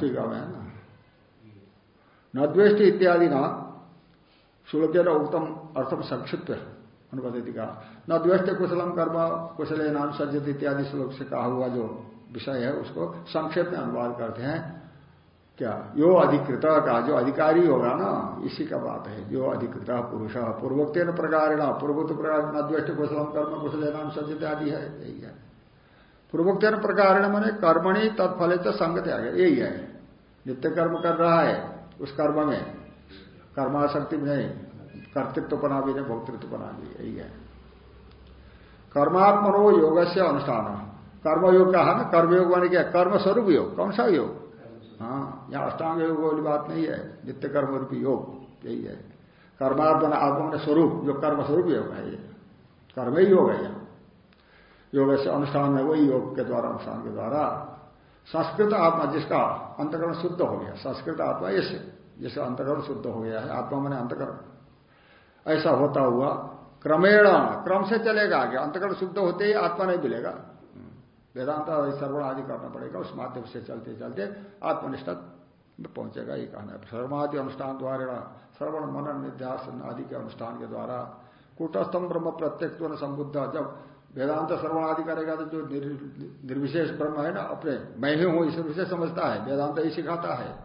ठीक है ना। न द्वेष्ट इत्यादि ना। श्लोक उत्तम अर्थम संक्षिप्त अनुपति का। न द्वेष्ट कुशलम कर्म, कुशल नाम सज्जित इत्यादि श्लोक से कहा हुआ जो विषय है, उसको संक्षेप में अनुवाद करते हैं। क्या? यो अधिकृत का जो अधिकारी होगा ना, इसी का बात है। जो अधिकृत पुरुष पूर्वोक्त प्रकार पूर्वोक्त प्रकार न द्वेष्ट कुशलम, कर्म कुशल नाम सज्जित आदि है, यही है। पूर्वोक्त प्रकार मैंने कर्मणि तो संगत आ गया यही है। नित्य कर्म कर रहा है, उस कर्म में। कर्माशक्ति में कर्तृत्व बना भी नहीं भोक्तृत्व बना भी यही है। कर्मात्मनो योग से अनुष्ठान कर्मयोग का है ना? कर्मयोग मानी क्या? कर्म स्वरूप योग। कौन सा योग? हाँ यहाँ अष्टांग योग वाली बात नहीं है। नित्य कर्म रूपी योग, यही है। कर्मात्मन आत्मा स्वरूप, जो कर्म स्वरूप योग है ये। कर्म ही योग है यहाँ। योग से अनुष्ठान है, वही योग के द्वारा, अनुष्ठान के द्वारा। संस्कृत आत्मा जिसका अंतकरण शुद्ध हो गया, संस्कृत आत्मा इस, जिसका अंतकरण शुद्ध हो गया है, आत्मा मैंने अंतकरण। ऐसा होता हुआ क्रमेण, क्रम से चलेगा आगे। अंतकरण शुद्ध होते ही आत्मा नहीं मिलेगा। वेदांत श्रवण आदि करना पड़ेगा, उस माध्यम से चलते चलते आत्मनिष्ठा में पहुंचेगा, ये कहना है। सर्वमादि अनुष्ठान द्वारा, श्रवण मनन निध्यासन आदि के अनुष्ठान के द्वारा कूटस्थम ब्रह्म प्रत्यक्ष संबुद्ध। जब वेदांत श्रवण आदि करेगा तो जो निर्विशेष ब्रह्म है ना, अपने, मैं ही हूँ, इस विशेष समझता है। वेदांत यही सिखाता है।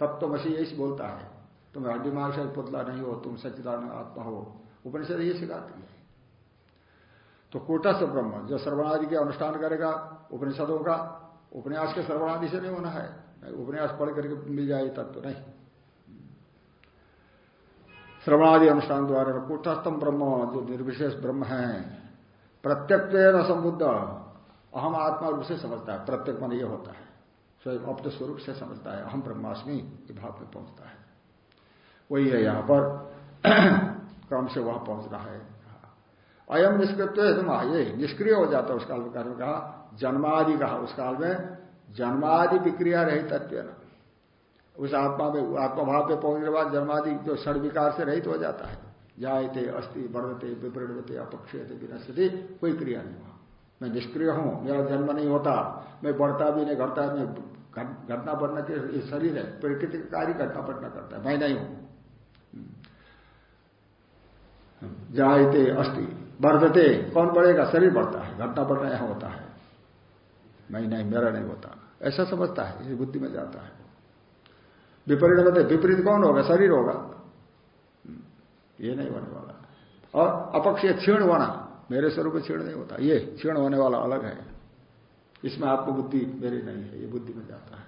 तब तो मसी यही बोलता है। तुम हड्डी मार्ग से पुतला नहीं हो, तुम सच्चिदान आत्मा हो। उपनिषद ये सिखाती है। तो कूटस्थ ब्रह्म, जो श्रवणादि के अनुष्ठान करेगा, उपनिषदों का, उपन्यास के श्रवणादि से नहीं होना है। उपन्यास पढ़ करके मिल जाए तत्व तो नहीं। श्रवणादि अनुष्ठान द्वारा कूटस्थम ब्रह्म, जो निर्विशेष ब्रह्म है प्रत्यक्ष न संबुद्ध, अहम आत्मा रूप से समझता है। प्रत्येक मन यह होता है। स्वयं अपने स्वरूप से समझता है। अहम ब्रह्मास्मि भाव में पहुँचता है। वही है यहाँ पर, क्रम से वहाँ रहा है। अयम निष्कृत्व है तुम ये निष्क्रिय हो जाता है उस काल में कर्म कहा, जन्मादि कहा उस काल में, जन्मादि विक्रिया रही तत्व उस आत्मा में, आत्मभाव पे पहुँचने के बाद जन्मादि जो षड विकार से रहित हो जाता है। जायते अस्थि बढ़ते विपरीणते, अपक्षयते, विनश्यति, कोई क्रिया नहीं हुआ मैं निष्क्रिय हूँ, मेरा जन्म नहीं होता। मैं बढ़ता भी नहीं, घटता मैं घटना बढ़ना के शरीर है, प्रकृति का कार्य घटना बढ़ना करता है। मैं नहीं हूँ। जायते अस्थि बढ़ते, कौन बढ़ेगा? शरीर बढ़ता है घटना बढ़ना यहाँ होता है। मैं नहीं, मेरा नहीं होता। ऐसा समझता है, इसी बुद्धि में जाता है। विपरीत विपरीत कौन होगा? शरीर होगा। ये नहीं होने वाला। और अपक्षय क्षीण होना, मेरे स्वरूप में क्षीण नहीं होता। ये क्षीण होने वाला अलग है। इसमें आपको बुद्धि मेरी नहीं है, ये बुद्धि में जाता है।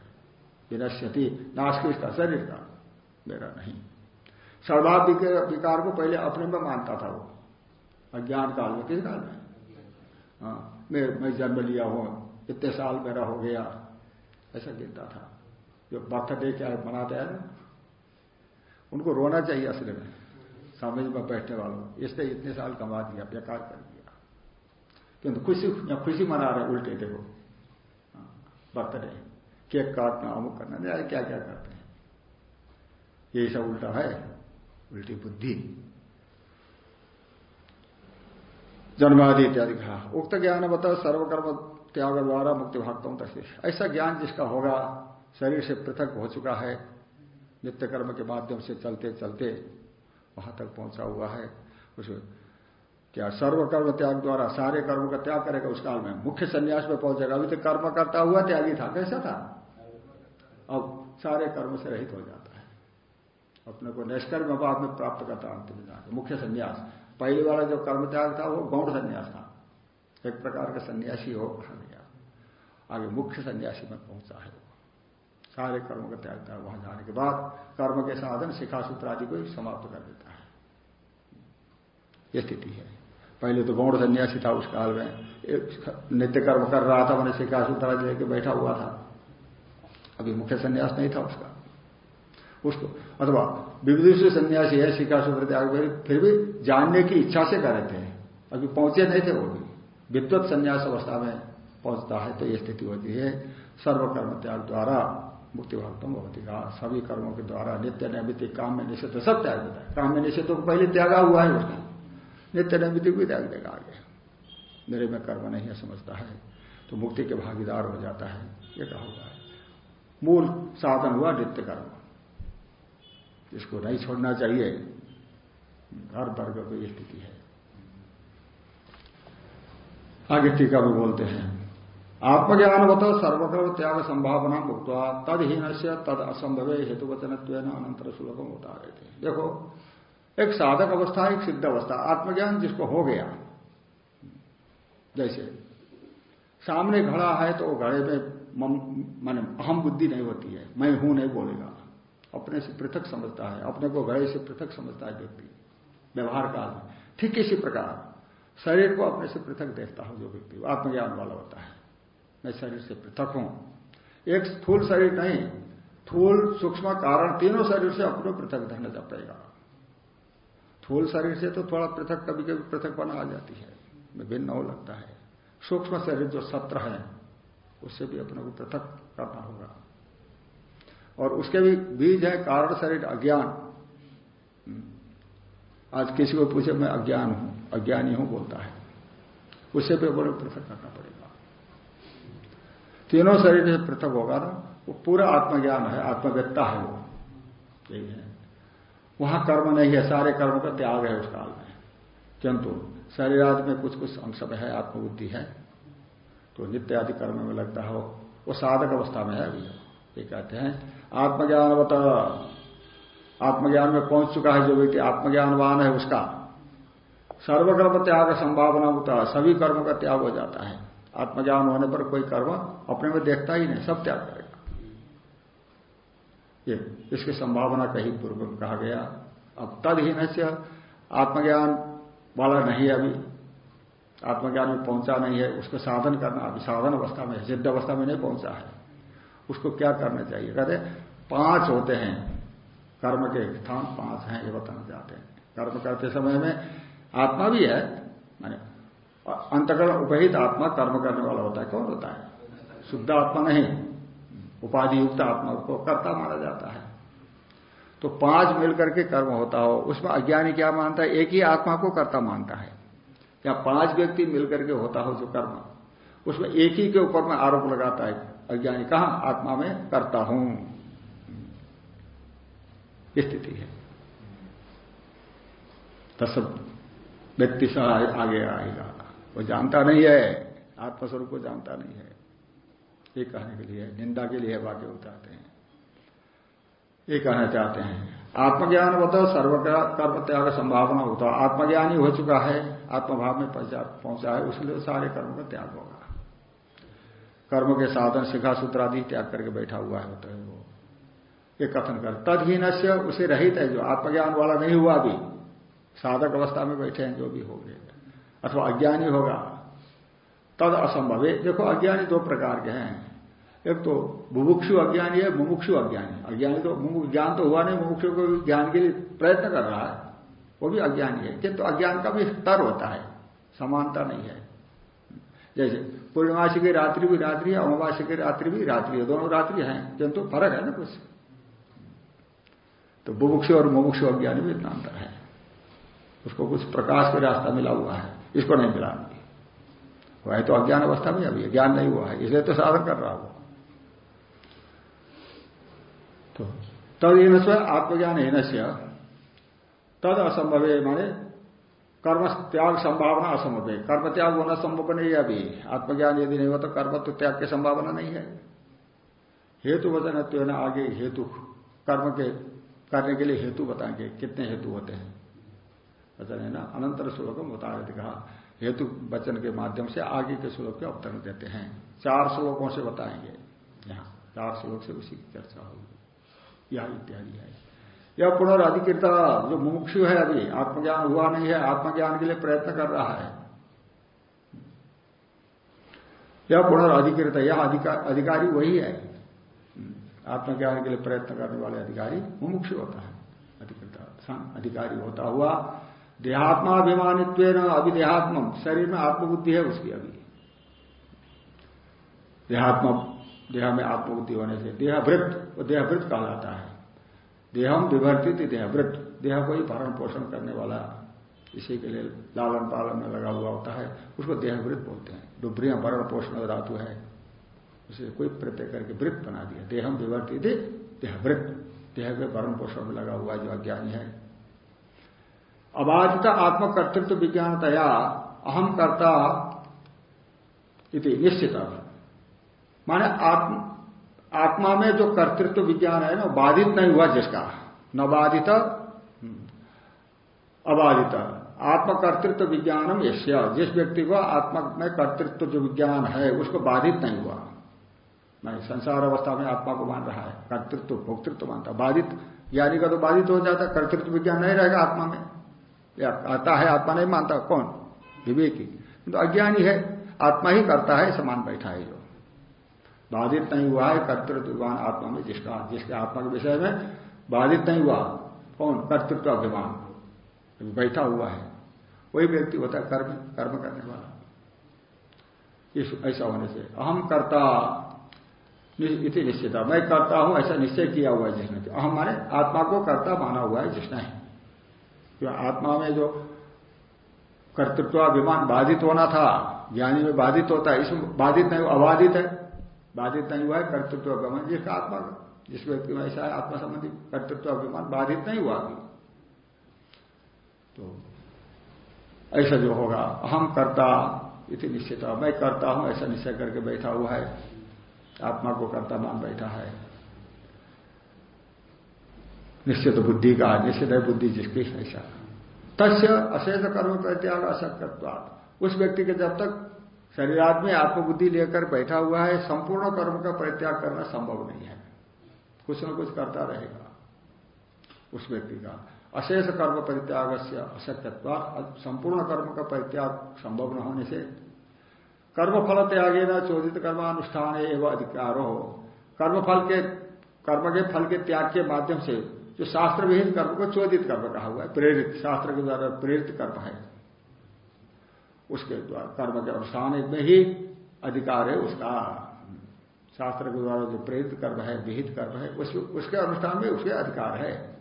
विनश्यति नाश किसका शरीर का मेरा नहीं। सर्वाध विकार को पहले अपने में मानता था वो। अज्ञान काल में, किस काल में? हाँ मैं मैं जन्म लिया हूँ, इतने साल मेरा हो गया। ऐसा गिनता था। जो बर्थडे क्या मनाते हैं उनको रोना चाहिए असली में। समझ में बैठने वालों इसने इतने साल कमा दिया, बेकार कर दिया। किंतु खुशी खुशी मना रहे उल्टे, देखो। बर्थडे केक काटना, अमुक करना क्या क्या करते हैं? यही सब उल्टा है। उल्टी बुद्धि। जन्मादि इत्यादि कहा। उक्त ज्ञान बता सर्वकर्म त्याग द्वारा मुक्ति भागता हूँ ऐसा ज्ञान जिसका होगा, शरीर से पृथक हो चुका है नित्य कर्म के माध्यम से चलते चलते वहाँ तक पहुँचा हुआ है। उस क्या सर्वकर्म त्याग द्वारा, सारे कर्म का त्याग करेगा उस काल में? मुख्य संन्यास में पहुंचेगा अभी तो कर्म करता हुआ त्यागी था, कैसा था? अब सारे कर्म से रहित हो जाता है। अपने को निष्कर्म बाद में प्राप्त करता अंतिम जाकर मुख्य संन्यास। पहले वाला जो कर्म त्याग था, वो गौण संन्यास था। एक प्रकार का सन्यासी हो, कहा गया। आगे मुख्य सन्यासी में पहुँचा है सारे कर्म का त्यागता है वहाँ जाने के बाद कर्म के साधन, शिखा सूत्र आदि को समाप्त कर देता है। यह स्थिति है। पहले तो गौण सन्यासी था उस काल में। नित्य कर्म कर रहा था, मैंने शिखा सूत्र आदि लेके बैठा हुआ था। अभी मुख्य सन्यास नहीं था उसका। उसको अथवा विविध सन्यासी है सूत्र त्याग फिर भी जानने की इच्छा से कर रहे थे अभी पहुँचे नहीं थे वो भी। विद्वत संन्यास अवस्था में पहुँचता है तो यह स्थिति होती है। सर्वकर्म त्याग द्वारा मुक्ति भक्तम होती कहा, सभी कर्मों के द्वारा नित्य नैमित्तिक काम में निषेध सब त्याग देता है। काम में निषेध तो पहले त्यागा हुआ है उसने। नित्य नैमित्तिक भी त्याग देगा आगे। मेरे में कर्म नहीं है, समझता है। तो मुक्ति के भागीदार हो जाता है। ये कहा हुआ है। मूल साधन हुआ नित्य कर्म। इसको नहीं छोड़ना चाहिए। हर वर्ग को यह स्थिति है। आगे टीका भी बोलते हैं। आत्मज्ञान बता सर्वकर्म त्याग संभावना मुक्त तदहीन से तद असंभव हेतु वचन अनंतर सुलभम होता रहे थे देखो, एक साधक अवस्था, एक सिद्ध अवस्था, आत्मज्ञान जिसको हो गया, जैसे सामने घड़ा है तो घड़े में माने अहम बुद्धि नहीं होती है, मैं हूँ नहीं बोलेगा। अपने से पृथक समझता है, अपने को घड़े से पृथक समझता है व्यक्ति, व्यवहार काल में ठीक इसी प्रकार, शरीर को अपने से पृथक देखता हूँ जो व्यक्ति आत्मज्ञान वाला होता है। मैं शरीर से पृथक हूँ। एक स्थूल शरीर नहीं थूल सूक्ष्म कारण तीनों शरीर से अपने पृथक धन जपेगा थूल शरीर से तो थोड़ा पृथक कभी कभी पृथक बना आ जाती है, भिन्न हो लगता है। सूक्ष्म शरीर जो सत्र है, उससे भी अपने को पृथक करना होगा। और उसके भी बीज है कारण शरीर अज्ञान। आज किसी को पूछे, मैं अज्ञान हूँ, अज्ञानी हूँ, बोलता है। उससे भी अपने पृथक करना पड़ेगा। तीनों शरीर से पृथक होगा ना, वो पूरा आत्मज्ञान है आत्मव्यता है वो। यही है। वहाँ कर्म नहीं है, सारे कर्म का त्याग है उस काल में। किंतु शरीर आदि में कुछ कुछ अंश में है, आत्मबुद्धि है। तो नित्य आदि कर्म में लगता हो वो साधक अवस्था में है अभी। ये कहते हैं आत्मज्ञान बता आत्मज्ञान में पहुँच चुका है जो व्यक्ति आत्मज्ञानवान है उसका। सर्वकर्म त्याग संभावना होता है, सभी कर्म का त्याग हो जाता है। आत्मज्ञान होने पर कोई कर्म अपने में देखता ही नहीं, सब त्याग करेगा। ये, इसकी संभावना कहीं पूर्व में कहा गया। अब तद ही से आत्मज्ञान वाला नहीं अभी। आत्मज्ञान में पहुँचा नहीं है, उसको साधन करना, अभी साधन अवस्था में सिद्ध अवस्था में नहीं पहुँचा है। उसको क्या करना चाहिए? कहते पाँच होते हैं। कर्म के स्थान पाँच हैं, ये बताना चाहते हैं। कर्म करते समय में आत्मा भी है, माने अंतकरण उपहित आत्मा कर्म करने वाला होता है, कौन होता है? शुद्ध आत्मा नहीं। उपाधि युक्त आत्मा को कर्ता माना जाता है। तो पाँच मिलकर के कर्म होता हो, उसमें अज्ञानी क्या मानता है? एक ही आत्मा को कर्ता मानता है। या पाँच व्यक्ति मिलकर के होता हो जो कर्म, उसमें एक ही के ऊपर में आरोप लगाता है अज्ञानी कहा, आत्मा में करता हूँ। स्थिति है। तब व्यक्ति से आगे आएगा। वो जानता नहीं है, आत्मस्वरूप को जानता नहीं है। ये कहने के लिए, निंदा के लिए वाक्य उतारते हैं। ये कहना चाहते हैं आत्मज्ञान होता सर्व कर्म त्याग संभावना होता। आत्मज्ञान ही हो चुका है, आत्मभाव में पहुँचा है, उसलिए सारे कर्म का त्याग होगा कर्म के साधन शिखा सूत्र आदि त्याग करके बैठा हुआ है है वो। ये कथन कर। तदहीन से उसे रहित है, जो आत्मज्ञान वाला नहीं हुआ अभी। साधक अवस्था में बैठे हैं, जो भी हो गए अथवा अज्ञानी होगा। तद असंभव। है देखो, अज्ञानी दो प्रकार के हैं। एक तो बुभुक्षु अज्ञानी है, मुमुक्षु अज्ञानी अज्ञानी तो ज्ञान तो हुआ नहीं, मुमुक्षु को ज्ञान के लिए प्रयत्न कर रहा है। वो भी अज्ञानी है। किंतु अज्ञान का भी स्तर होता है। समानता नहीं है। जैसे पूर्णिमासी की रात्रि भी रात्रि है अमावासी की रात्रि भी रात्रि है, दोनों रात्रि हैं, किंतु फ़र्क है ना कुछ। तो बुभुक्षु और मुमुक्षु अज्ञानी भी इतना अंतर है। उसको कुछ प्रकाश के रास्ता मिला हुआ है, इसको नहीं मिला वह तो अज्ञान अवस्था में अभी ज्ञान नहीं हुआ है, इसलिए तो साधन कर रहा हो तो तद इन आत्मज्ञान हीन से तद असंभव है माने कर्म त्याग संभावना असंभव है कर्म त्याग होना संभव नहीं है अभी। आत्मज्ञान यदि नहीं हुआ तो कर्म तो त्याग की संभावना नहीं है। हेतु वचन तो आगे हेतु। कर्म के करने के लिए हेतु बताएँगे, कितने हेतु होते हैं। वचन है ना, अनंतर श्लोकम बता रहे कहा। हेतु वचन के माध्यम से आगे के श्लोक के अवतरण देते हैं। चार श्लोकों से बताएँगे। यहाँ चार श्लोक से उसी की चर्चा होगी। यह इत्यादि है। यह पुनर्धिकृत जो मुमुक्षु है अभी, आत्मज्ञान हुआ नहीं है, आत्मज्ञान के लिए प्रयत्न कर रहा है। यह पुनर्धिकृत यह अधिकारी वही है। आत्मज्ञान के लिए प्रयत्न करने वाले अधिकारी मुमुक्षु होता है। अधिकृत अधिकारी होता हुआ देहात्माभिमानित्व अभी देहात्म शरीर में आत्मबुद्धि है उसकी अभी। देहात्म, देह में आत्मबुद्धि होने से, देहभृत, वो देहभृत कहलाता है। देहम विभर्तित देहभृत देह को ही भरण पोषण करने वाला इसी के लिए लालन पालन में लगा हुआ होता है। उसको देहवृत बोलते हैं। डुबरिया भरण पोषण धातु है। उसे कोई प्रत्यय करके वृत्त बना दिया। देहम विवर्तित देहवृत देह के भरण पोषण में लगा हुआ जो अज्ञानी है। अबाधित आत्मकर्तृत्व विज्ञानतया अहम कर्ता इति निश्चित। माने आत्म आत्मा में जो कर्तृत्व विज्ञान है ना बाधित नहीं हुआ जिसका। न बाधित अबाधित। आत्मकर्तृत्व विज्ञानम यश्य जिस व्यक्ति को आत्मा में कर्तृत्व जो विज्ञान है, उसको बाधित नहीं हुआ। नहीं, संसार अवस्था में आत्मा को मान रहा है। कर्तृत्व, भोक्तृत्व मानता। बाधित ज्ञानी का तो बाधित हो जाता कर्तृत्व विज्ञान नहीं रहेगा आत्मा में। या आता है, आत्मा नहीं मानता। कौन? विवेकी। तो अज्ञानी है। आत्मा ही करता है समान बैठा है जो। बाधित नहीं हुआ है कर्तृत्ववान आत्मा में जिसका, जिसके आत्मा के विषय में बाधित नहीं हुआ। कौन? कर्तृत्व अभिमान। बैठा हुआ है, वही व्यक्ति होता है कर्म कर्म करने वाला। ऐसा होने से अहम करता इति निश्चित। मैं करता हूँ, ऐसा निश्चय किया हुआ है जिसने। अहम माने आत्मा को कर्ता माना हुआ है जिसने। जो आत्मा में जो कर्तृत्वाभिमान बाधित होना था, ज्ञानी में बाधित होता है, इसमें बाधित नहीं अबाधित है। बाधित नहीं हुआ है, कर्तृत्व अभिमान जिसका आत्मा जिस व्यक्ति में ऐसा है आत्मा संबंधी कर्तृत्व अभिमान बाधित नहीं हुआ तो ऐसा जो होगा अहम करता इति निश्चित मैं करता हूँ, ऐसा निश्चय करके बैठा हुआ है। आत्मा को करता मान बैठा है। निश्चित बुद्धि का, निश्चित है बुद्धि जिसकी ऐसा। तस्य अशेष कर्म परित्याग असक्तत्वाद उस व्यक्ति के जब तक शरीरात में आत्मबुद्धि लेकर बैठा हुआ है, संपूर्ण कर्म का परित्याग करना संभव नहीं है। कुछ न कुछ करता रहेगा उस व्यक्ति का। अशेष कर्म परित्याग से अशक्यत्व संपूर्ण कर्म का परित्याग संभव न होने से। कर्मफल त्यागे न चोदित कर्मानुष्ठान एवं अधिकार। हो कर्मफल के कर्म के फल के त्याग के माध्यम से जो शास्त्र विहित कर्म को चोदित कर्म कहा हुआ है, प्रेरित, शास्त्र के द्वारा प्रेरित कर्म है। उसके द्वारा कर्म के अनुष्ठान में ही अधिकार है उसका। शास्त्र के द्वारा जो प्रेरित कर्म है, विहित कर्म है उसके अनुष्ठान में उसके अधिकार है।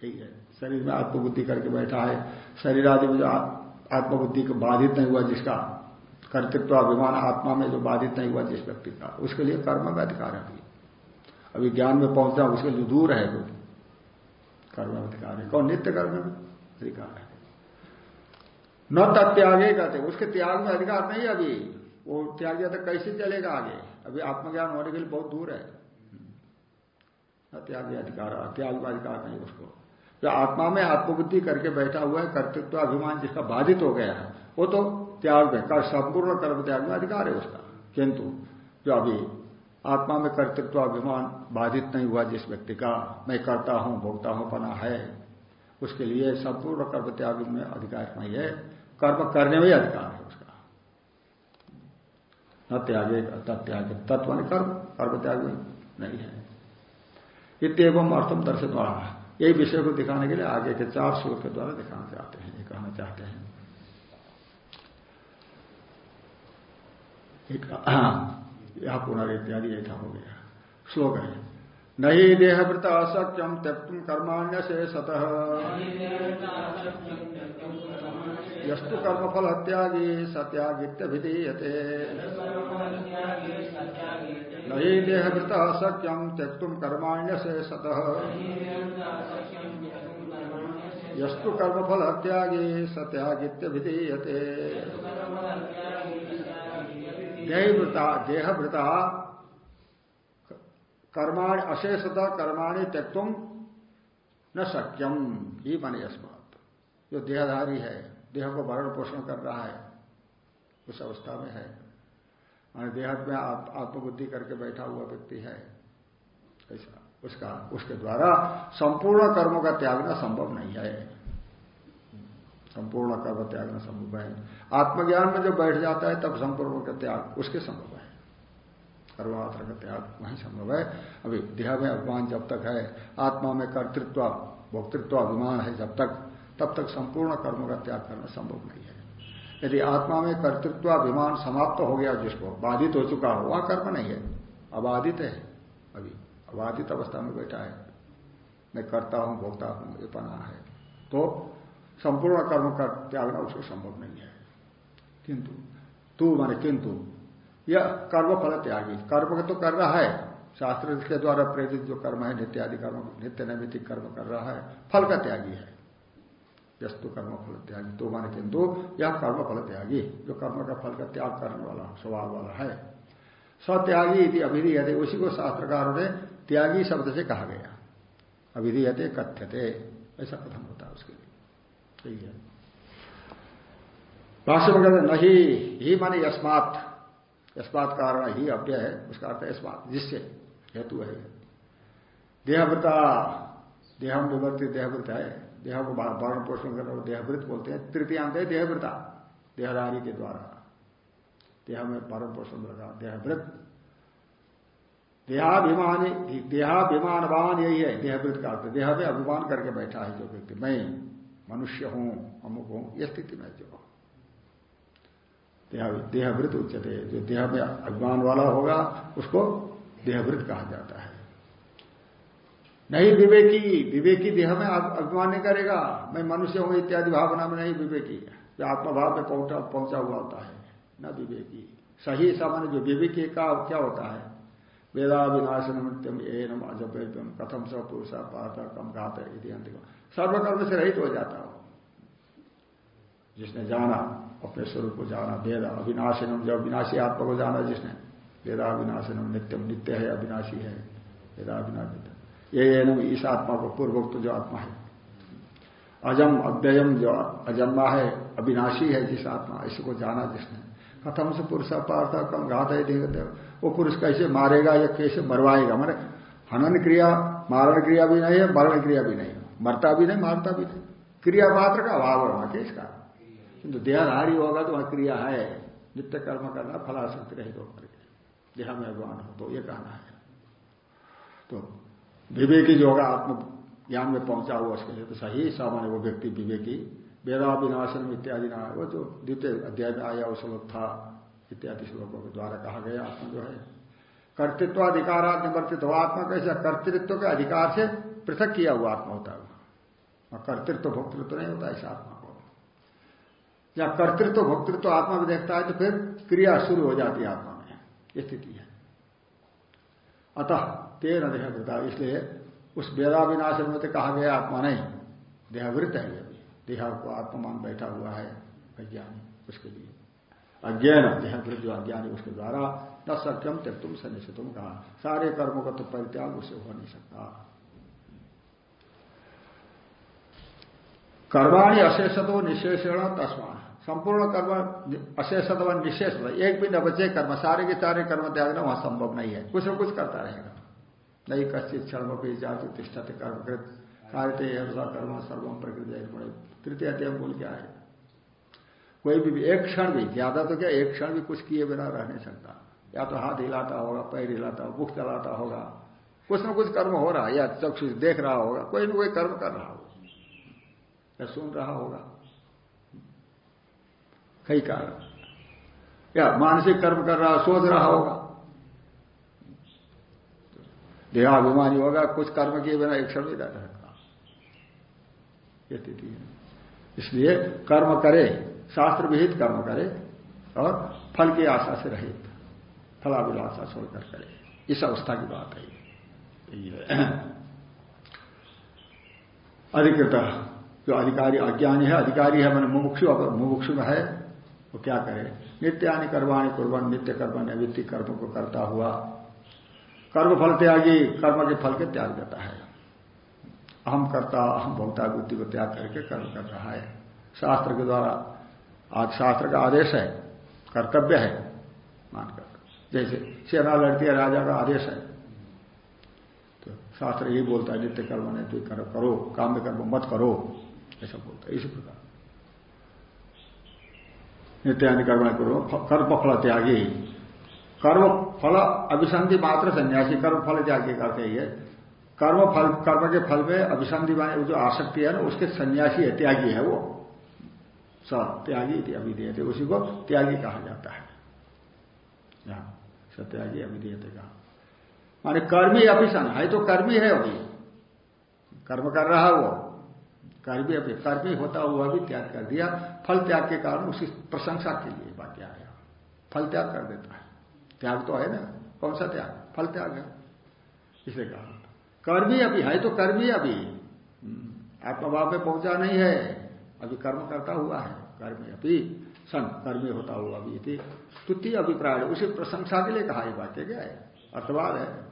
ठीक है। शरीर में आत्मबुद्धि करके बैठा है। शरीर आदि में जो आत्मबुद्धि को बाधित नहीं हुआ जिसका कर्तृत्व अभिमान आत्मा में जो बाधित नहीं हुआ जिस व्यक्ति का, उसके लिए कर्म का अधिकार है अभी। अभी ज्ञान में पहुँचना उसके लिए दूर है वो, कर्म अधिकार है। कौन? नित्य कर्म अधिकार है। न तत्यागे कहते उसके त्याग में अधिकार नहीं अभी। वो त्याग तो कैसे चलेगा आगे? अभी आत्मज्ञान होने के लिए बहुत दूर है। त्याग अधिकार, त्याग का अधिकार नहीं उसको। जो आत्मा में आत्मबुद्धि करके बैठा हुआ है, कर्तृत्व, अभिमान जिसका बाधित हो गया है, वो तो त्याग में संपूर्ण कर्म त्याग में अधिकार है उसका। किंतु जो अभी आत्मा में कर्तृत्व, अभिमान बाधित नहीं हुआ, जिस व्यक्ति का मैं करता हूँ, भोगता हूँ, पना है, उसके लिए संपूर्ण कर्म त्याग में अधिकार नहीं है। कर्म करने में अधिकार है उसका। न त्यागे तत्याग तत्व कर्म। कर्म त्याग नहीं है। इतम अर्थम दर्शित रहा यही विषय को दिखाने के लिए आगे के चार श्लोक के द्वारा दिखाना चाहते हैं, ये कहना चाहते हैं। यह पुनरित्यादि ऐसा हो गया। श्लोक है, नहीं देहवृत असत्यम त्यक्तुम कर्माण्य से सतह यस्तु कर्मफल त्यागी सत्यागित्य विधीयते नहीं देहवृत शक्यम त्यक्तुम कर्माण्य से सतह यस्तु कर्मफल त्यागी सत्यागित्य विधीयते देहवृता देहवृता कर्माणि अशेषता कर्माणि त्यक्तुम न शक्यम ही माने अस्मात जो देहधारी है। देह को भरण पोषण कर रहा है, उस अवस्था में है। मान देहात में आत्मबुद्धि करके बैठा हुआ व्यक्ति है। ऐसा, उसका, उसके द्वारा संपूर्ण कर्मों का त्यागना संभव नहीं है। संपूर्ण कर्म त्यागना संभव है। आत्मज्ञान में जो बैठ जाता है, तब संपूर्ण का त्याग उसके संभव है। कर्मात्र का त्याग वही संभव है। अभी देह में अभिमान जब तक है, आत्मा में कर्तृत्व, भोक्तृत्व, अभिमान है जब तक तब तक संपूर्ण कर्म का त्याग करना संभव नहीं है। यदि आत्मा में कर्तृत्व अभिमान समाप्त हो गया, जिसको बाधित हो चुका हो वह कर्म नहीं है, अबाधित है, अभी अबाधित अवस्था में बैठा है, मैं करता हूँ, भोगता हूँ, ये पना है तो संपूर्ण कर्म का त्यागना उसको संभव नहीं है। किंतु, तू माने किंतु, यह कर्म फल त्यागी। कर्म तो कर रहा है, शास्त्र के द्वारा प्रेरित जो कर्म है, नित्यादि कर्म, नित्य नैमितिक कर्म कर रहा है, फल का त्यागी है। यस्तु कर्म फल त्यागी। तो माने किंतु यह कर्म फल त्यागी। जो कर्म का फल का त्याग करने वाला स्वभाव वाला है। सत्यागी यदि अभिधीयते। उसी को शास्त्रकारों ने त्यागी शब्द से कहा गया। अभिधीयते, कथ्यते। ऐसा कथन होता है उसके लिए। सही है। भाष्य कहते नहीं, ही माने यस्मात। यस्मात कारण ही अव्यय है। उसका अर्थ यस्मात, जिससे हेतु है। देहवृता देहम विवर्तित देहवृत है। देह को वर्ण पोषण करने को देहवृत बोलते हैं। तृतीयांत है देहवृता। देहदारी के द्वारा। देह में भरण पोषण लगा देहवृत। देहाभिमानी देहाभिमानवान यही है। देहवृत का अर्थ देह में अभिमान करके बैठा है जो व्यक्ति। मैं मनुष्य हूँ, अमुक हूँ यह स्थिति में जो। देहवृत उच्चते जो देह में अभिमान वाला होगा, उसको देहवृत कहा जाता है। नहीं विवेकी विवेकी देह में अभिमान नहीं करेगा। मैं मनुष्य हूँ, इत्यादि भावना में नहीं विवेकी। जो आत्मभाव में पहुँचा पहुँचा हुआ होता है, न विवेकी। सही सामान्य जो विवेकी का क्या होता है? वेदा विनाशन नित्यम एनम अजप्यम कथम स पुरुषा पार्थ कम घात सर्वकर्म से रहित हो जाता हो। जिसने जाना, अपने स्वरूप को जाना, वेद अविनाशिनम, जो अविनाशी आत्मा को जाना जिसने। वेदा अविनाशिनम नित्यम, नित्य है, अविनाशी है। वेदा अविनाशी ये एनम इस आत्मा को पूर्वोक्त जो आत्मा है। अजम, अव्ययम जो अजन्मा है, अविनाशी है जिस आत्मा इसको जाना जिसने। कथम से पुरुष पार्थ कम घात है वो पुरुष कैसे मारेगा या कैसे मरवाएगा? मारे, हनन क्रिया, मारण क्रिया भी नहीं है, मरण क्रिया भी नहीं मरता भी नहीं, मारता भी नहीं। क्रिया मात्र का अभाव है वहाँ के इसका। किंतु देहधारी होगा तो वहाँ क्रिया है। नित्य कर्म करना, फलाशक्ति रहित होकर के। देह में अभिमान हो तो ये कहना है। तो विवेकी जो होगा आत्म ज्ञान में पहुँचा हुआ उसके लिए तो सही, सामान्य वो व्यक्ति विवेकी। वेदा विनाशन इत्यादि ना वो जो द्वितीय अध्याय में आया, वो श्लोक था, इत्यादि श्लोकों के द्वारा कहा गया, आत्मा जो है। कर्तृत्वाधिकार निवर्तित हो, आत्मा कैसे कर्तृत्व के अधिकार से पृथक किया हुआ आत्मा होता है और कर्तृत्व भोक्तृत्व नहीं होता इस आत्मा को। या कर्तृत्व भोक्तृत्व आत्मा में देखता है तो फिर क्रिया शुरू हो जाती है आत्मा में। स्थिति है। अतः तेरह देहवृता इसलिए उस वेदाविनाश में तो कहा गया आत्मा नहीं देहवृत है यदि। देहा को आत्मान बैठा हुआ है अज्ञानी, उसके लिए। अज्ञान देहावृत जो अज्ञानी, उसके द्वारा न सक्यम त्यक तुम तुम कहा। सारे कर्मों का तो परित्याग उसे हो नहीं सकता। कर्माणी अशेषतो निशेषण तस्मान संपूर्ण कर्म अशेषत व निशेष एक भी न बचे कर्म, सारे के सारे कर्म त्यागना वहाँ संभव नहीं है। कुछ न कुछ करता रहेगा। नहीं कश्चित क्षण भी जाति तिष्ठते कर्मकृत कार्य कर्म सर्वम प्रकृति तृतीय अध्याय बोल क्या है? कोई भी एक क्षण भी, ज़्यादा तो क्या, एक क्षण भी कुछ किए बिना रह नहीं सकता। या तो हाथ हिलाता होगा, पैर हिलाता होगा, मुख चलाता होगा। कुछ न कुछ कर्म हो रहा है, या चक्षु देख रहा होगा, कोई ना कोई कर्म कर रहा होगा। या सुन रहा होगा। कई कारण। या मानसिक कर्म कर रहा, सोच रहा होगा। देहाभिमानी होगा, कुछ कर्म किए बिना एक क्षण भी रह सकता। स्थिति है। इसलिए कर्म करे, शास्त्र विहित कर्म करे और फल की आशा से रहित, फलाभिलाषा छोड़कर करे। इस अवस्था की बात है अधिकृत, जो अधिकारी, अज्ञानी है, अधिकारी है, मैंने मुमुक्षु अगर मुमुक्षु में है, वो क्या करे? नित्यानि कर्माणी कुर्बन नित्य कर्म नैवित्ति कर्म को करता हुआ कर्म फल त्यागी, कर्म के फल के त्याग देता है। अहम करता, अहम भोक्ता बुद्धि को त्याग करके कर्म कर रहा है। शास्त्र के द्वारा, आज शास्त्र का आदेश है, कर्तव्य है, मानकर। जैसे सेना लड़ती है, राजा का आदेश है। तो शास्त्र यही बोलता है, नित्य कर्म ने तो कर्म करो काम में कर्म मत करो, ऐसा बोलता है, इसी प्रकार। नित्यानि कर्म करो, कर्म फल त्यागी। कर्म फल अभिसंधि मात्र सन्यासी, कर्म फल त्यागी करते है कर्म फल, कर्म के फल में अभिसंधि माने जो आसक्ति है ना, उसके सन्यासी है, त्यागी है वो। स, त्यागी अभिधेयते, उसी को त्यागी कहा जाता है। सत्यागी अभिधेयते कहा। माने कर्मी अभिसन है तो कर्मी है अभी। कर्म कर रहा है वो। कर्मी अभी, कर्मी होता हुआ भी त्याग कर दिया। फल त्याग के कारण उसकी प्रशंसा के लिए वाक्य आया फल त्याग कर देता है। त्याग तो है ना कौन सा त्याग? फल त्याग है। इसे कहा। कर्मी अभी है तो कर्मी अभी। हम्म, आत्मभाव में पहुँचा नहीं है। अभी कर्म करता हुआ है कर्मी अभी। सन कर्मी होता हुआ अभी थी तुति अभिप्राय उसे प्रशंसा के लिए कहा यह वाक्य क्या है? अर्थवाद है।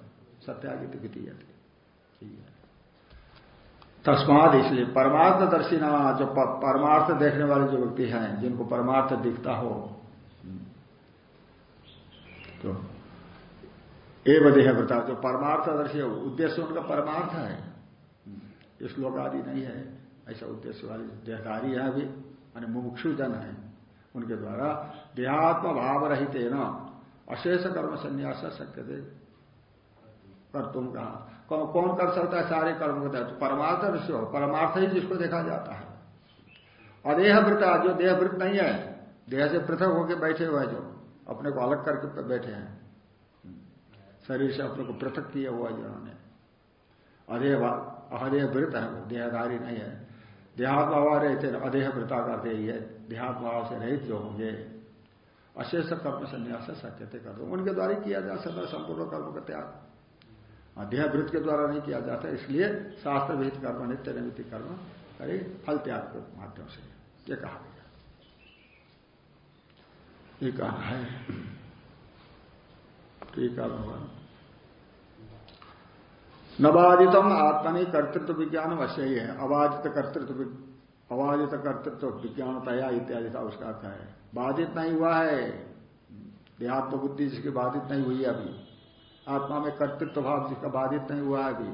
सत्यागित तस्माद इसलिए परमार्थ दर्शिना जो परमार्थ देखने वाले जो व्यक्ति हैं जिनको परमार्थ दिखता हो तो एव देह व्रता जो परमार्थ दर्शी उद्देश्य उनका परमार्थ है। श्लोक आदि नहीं है। ऐसा उद्देश्य वाले देहधारी है अभी मान मुमुक्षु जन है। उनके द्वारा देहात्म भाव रहित न अशेष कर्म संन्यास शक्य थे कर तुम कहा? कौन कर सकता है सारे कर्म को तो परमार्थ ऋषि हो, परमार्थ ही जिसको देखा जाता है। अदेह वृत जो देह वृत नहीं है, देह से पृथक होकर बैठे हुए जो। अपने को अलग करके बैठे हैं। शरीर से अपने को पृथक किया हुआ जिन्होंने। अधेय अहदेह वृत है वो, देहधारी नहीं है। देहात्मा रहते अधेह वृता करते ही है देहात्मा से रहित जो होंगे। अशेष कर्म संन्यास सत्यते कर दो उनके द्वारा किया जा सकता है, संपूर्ण कर्म का त्याग। देहवृत के द्वारा नहीं किया जाता इसलिए शास्त्र विहित कर्म, नित्य निमित्त कर्म करे फल त्याग के माध्यम से ये कहा गया। कहा है। ठीक है भगवान। नवादितम आत्मनि कर्तृत्व विज्ञान अवश्य ही है। अबाधित कर्तृत्व अबाधित कर्तृत्व विज्ञान तया इत्यादि का उसका अर्थ है बाधित नहीं हुआ है। देहात्म बुद्धि जिसकी बाधित नहीं हुई अभी। आत्मा में कर्तृत्व भाव जिसका बाधित नहीं हुआ है अभी,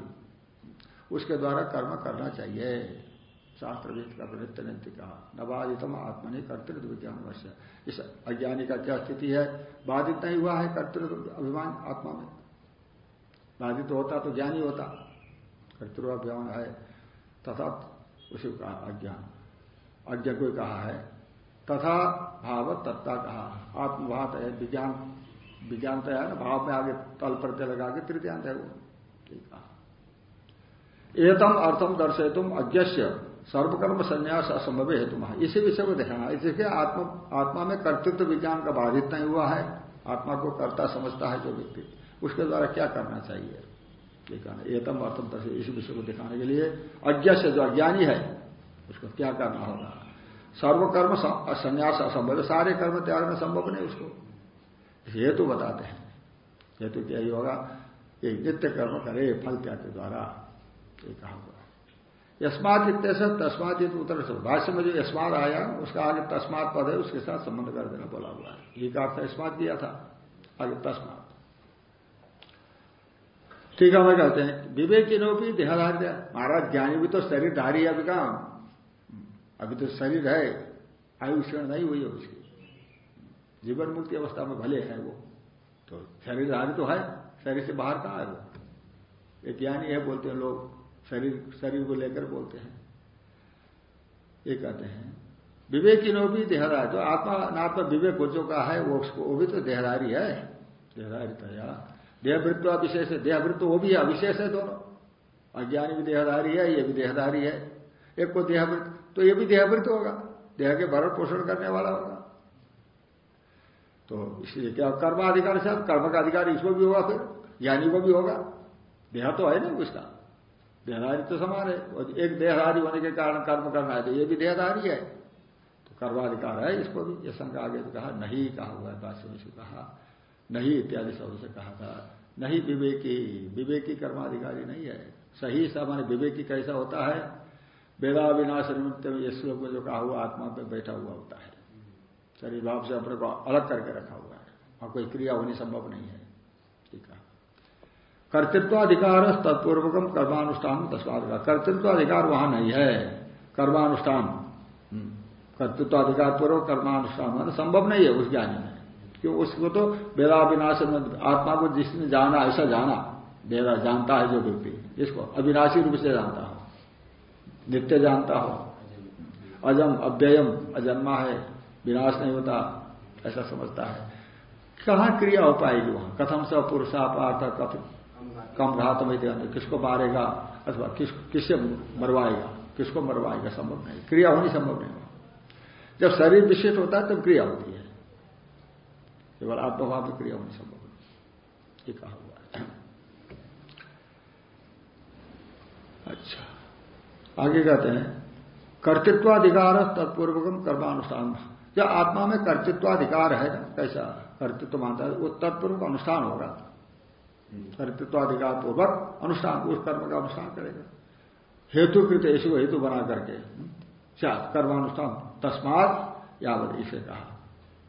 उसके द्वारा कर्म करना चाहिए। शास्त्रविद का नित्य नित्य कहा न नवादितम आत्मनि कर्तृत्व विज्ञान अवश्य इस अज्ञानी का क्या स्थिति है? बाधित नहीं हुआ है कर्तृत्व अभिमान आत्मा में। बाधित होता तो ज्ञानी होता। कर्तृत्वाभिमान है। तथा उसी कहा अज्ञान। अज्ञ को कहा है। तथा भाव तत्ता कहा। आत्मभात है विज्ञान। विज्ञान तो है ना, भाव में आगे तल प्रत्यय लगा के तृतीयांत है वो। ठीक कहा। एतम अर्थम दर्शे तुम अज्ञस्य। सर्वकर्म संन्यास असंभव हेतु इसी विषय को दिखाना। इसलिए आत्मा आत्मा में कर्तृत्व विज्ञान का बाधित नहीं हुआ है। आत्मा को कर्ता समझता है जो व्यक्ति। उसके द्वारा क्या करना चाहिए? ये कहना। अर्थम तसे इसी विषय को दिखाने के लिए अज्ञा से जो अज्ञानी है, उसको क्या करना होगा? सर्वकर्म संन्यास असंभव सारे कर्म त्याग में संभव नहीं उसको। हेतु बताते हैं। हेतु क्या ही होगा? ये नित्य कर्म करे, फल त्याग के द्वारा। ये कहा यस्मात इतने से तस्मात उत्तर से भाष्य में जो यस्मात आया, उसका आगे तस्मात पद है, उसके साथ संबंध कर देना बोला हुआ है। ये का अर्थ किया था। आगे तस्मात। ठीक है मैं कहते हैं विवेकिनो भी देहाधारी महाराज, ज्ञानी भी तो शरीर शरीरधारी अभी काम अभी तो शरीर है आयु क्षण नहीं हुई है उसकी। जीवन मुक्ति अवस्था में भले है वो। तो शरीरधारी तो है, शरीर से बाहर कहा है वो? एक ज्ञानी है, बोलते हैं लोग। शरीर शरीर को लेकर बोलते हैं। ये कहते हैं, विवेकिनो भी देहदारी जो आत्मा, नात्मा विवेक को जो कहा है, वो उसको, वो भी तो देहदारी है। देहदारी तया देहवृत्त अविशेष है देहवृत्त वो भी अविशेष है दोनों। अज्ञानी भी देहधारी है, ये भी देहदारी है। एक को देहवृत्त तो ये भी देहवृत्त होगा। देह के भरण पोषण करने वाला होगा। तो इसलिए क्या कर्माधिकार से, कर्म का अधिकार इसको भी होगा फिर? ज्ञानी को भी होगा। देह तो है ना उसका। देहधारी तो समान है। और एक देहधारी होने के कारण कर्म करना है तो ये भी देहधारी है। तो कर्माधिकार है इसको भी। ये शंका आगे तो कहा, नहीं कहा हुआ है भाष्य में कहा, नहीं इत्यादि शब्द से कहा था। नहीं विवेकी विवेकी कर्माधिकारी नहीं है। सही सामान्य विवेकी कैसा होता है? वेदा विनाश निमित्त में ये श्लोक में जो कहा हुआ, आत्मा पे बैठा हुआ होता है। शरीर भाव से अपने को अलग करके रखा हुआ है। और कोई क्रिया होनी संभव नहीं है। कर्तृत्वाधिकार तत्पूर्वकम कर्मानुष्ठान तस्वाद का कर्तृत्वाधिकार वहाँ नहीं है। कर्मानुष्ठान। हम्म। कर्तृत्वाधिकार पूर्वक कर्मानुष्ठान संभव नहीं है उस ज्ञानी में। क्यों? उसको तो वेदा विनाश आत्मा को जिसने जाना, ऐसा जाना। वेदा जानता है जो व्यक्ति। इसको अविनाशी रूप से जानता हो। नित्य जानता हो। अजम, अव्ययम, अजन्मा है। विनाश नहीं होता। ऐसा समझता है। कहाँ क्रिया हो पाएगी वहाँ? कथम स पुरुषा पार्थ कम घात में किसको मारेगा अथवा किस, किससे मरवाएगा? किसको मरवाएगा? संभव नहीं। क्रिया होनी संभव नहीं जब शरीर विशिष्ट होता है, तब क्रिया होती है। केवल आत्मभाव में क्रिया होनी संभव नहीं ये कहा हुआ है। अच्छा। आगे कहते हैं, कर्तृत्वाधिकार तत्पूर्वकम कर्मानुष्ठान। जब आत्मा में कर्तृत्वाधिकार है ना, कैसा? कर्तृत्व मानता है, वो तत्पूर्वक अनुष्ठान होगा। कर्तृत्वाधिकार पूर्वक अनुष्ठान, उस कर्म का अनुष्ठान करेगा। हेतुकृत ऐसी हेतु बना करके कर्मानुष्ठान, तस्मात यावत, इसे कहा।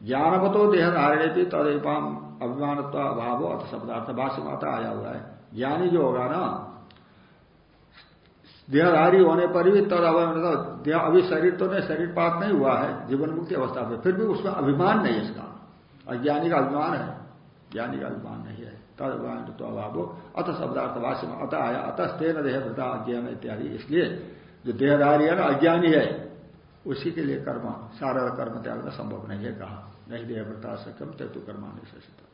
ज्ञानवतो देह धारणे भी तदेपाम अभिमान अभाव अथ शब्दार्थ भाष्य माता आया हुआ है। ज्ञानी जो होगा ना, देहधारी होने पर भी तद मतलब अभी शरीर तो नहीं, शरीर पात नहीं हुआ है, जीवन मुक्ति अवस्था में, फिर भी उसमें अभिमान नहीं इसका। अज्ञानी का अभिमान है। ज्ञानी का अभिमान नहीं है। तद अभिमान तो अभाव। अत शब्दार्थ भाष्य में अतः आया, अतः तेन देह वृता अज्ञान इत्यादि। इसलिए जो देहधारी है ना, अज्ञानी है, उसी के लिए कर्म सारा कर्म त्यागना संभव नहीं है कहा। नहीं देह वृता सक्यम तेतु कर्मानी शशित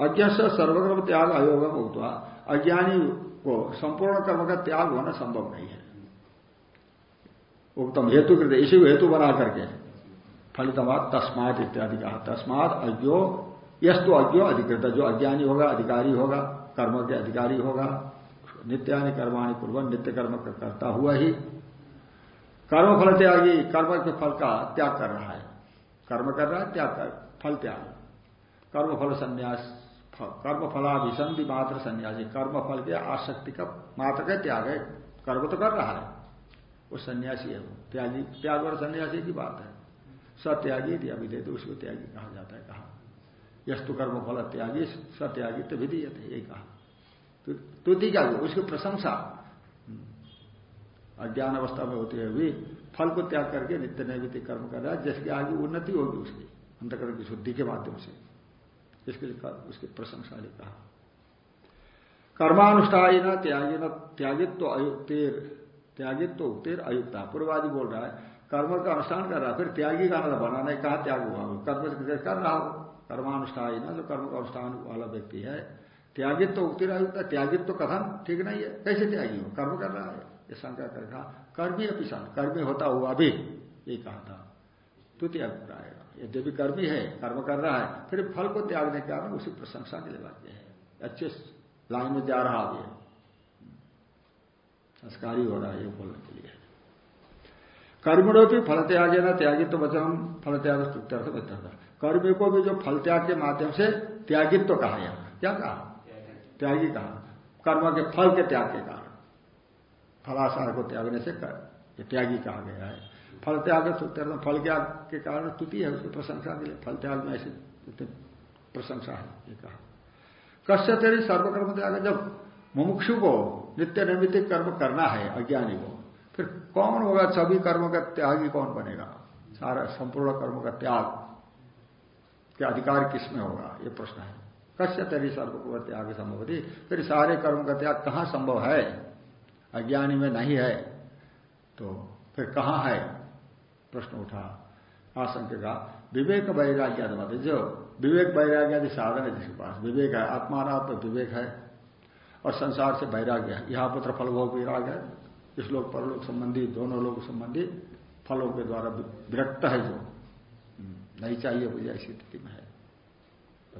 अज्ञा से सर्वकर्म त्याग अयोगम होता अज्ञानी को संपूर्ण कर्म का त्याग होना संभव नहीं है। उत्तम हेतु कृत, इसी को हेतु बना करके फलितवाद तस्मात इत्यादि कहा। तस्मात अज्ञो यश तो अज्ञो अधिकृत, जो अज्ञानी होगा, अधिकारी होगा, कर्म के अधिकारी होगा, नित्यानि कर्माणी पूर्व नित्य कर्म करता हुआ ही। कर्म फल त्यागी, कर्म के फल का त्याग कर रहा है। कर्म कर रहा है, त्याग कर, फल त्याग। कर्म फल संन्यास कर्म फलाभिसंधि मात्र सन्यासी, कर्म फल के आसक्ति का मात्र का त्याग है। कर्म तो कर रहा है। वो सन्यासी है वो। त्यागी, त्याग और सन्यासी की बात है। सत्यागी तो उसको त्यागी कहा जाता है, कहा यस्तु कर्म फल त्यागी, सत्यागी तो विधि यही कहा। तो क्या उसकी प्रशंसा। हम्म। अज्ञान अवस्था में होती है भी फल को त्याग करके नित्य नैवित कर्म कर रहा है, जिसकी आगे उन्नति होगी उसकी, अंतकरण की शुद्धि के माध्यम से। इसके लिए उसकी प्रशंसा ने कहा। कर्मानुष्ठाई न त्यागी न त्यागित्व अयुक्तिर, त्यागित्व उक्तिर अयुक्ता। पूर्वादि बोल रहा है, कर्म का अनुष्ठान कर रहा फिर त्यागी का बनाना है, कहा त्याग हुआ। कर्म कर रहा हो। कर्मानुष्ठाई न, जो कर्म का अनुष्ठान वाला व्यक्ति है। त्यागित्व उक्तिर अयुक्ता त्यागित्व कथन ठीक नहीं है। कैसे त्यागी हो? कर्म कर रहा है। ये शंका कर कहा, कर्मी अपिशान कर्मी होता हुआ भी, ये कहा था। तू त्याग है यद्यपि कर्मी है कर्म कर रहा है, फिर फल को त्यागने के कारण उसी प्रशंसा के लिए बात है। अच्छे लाइन में जा रहा अभी संस्कारी हो रहा है, ये बोलने के लिए। कर्मियों भी फल त्याग ना त्यागी तो वचन फल त्याग स्तुत्यर्थ कर्मी को भी जो फल त्याग के माध्यम से त्यागित्व तो कहा यहाँ। क्या कहा? त्यागी कहा। कर्म के फल के त्याग के कारण। फलासार को त्यागने से त्यागी कहा गया है। फल त्याग फल त्याग के कारण स्तुति है, उसकी प्रशंसा के लिए। फल त्याग में ऐसी प्रशंसा है, ये कहा। कश्य तेरी सर्वकर्म त्याग। जब मुमुक्षु को नित्य निमित्त कर्म करना है, अज्ञानी को, फिर कौन होगा? सभी कर्म का त्यागी कौन बनेगा? सारा संपूर्ण कर्म का त्याग के अधिकार किसमें होगा? ये प्रश्न है। कश्य तेरी सर्वकर्म त्याग संभव फिर सारे कर्म का त्याग कहाँ संभव है? अज्ञानी में नहीं है। तो फिर कहाँ है? प्रश्न उठा। आशंक का, विवेक वैराग्य बात जो विवेक वैराग्य आदि साधन है जिसके पास विवेक है आत्मात्म विवेक है, और संसार से वैराग्य है। यहाँ पुत्र फल भोग विराग है। इस लोग परलोक संबंधी, दोनों लोग संबंधी फलों के द्वारा विरक्त है जो। नहीं चाहिए मुझे ऐसी स्थिति में है।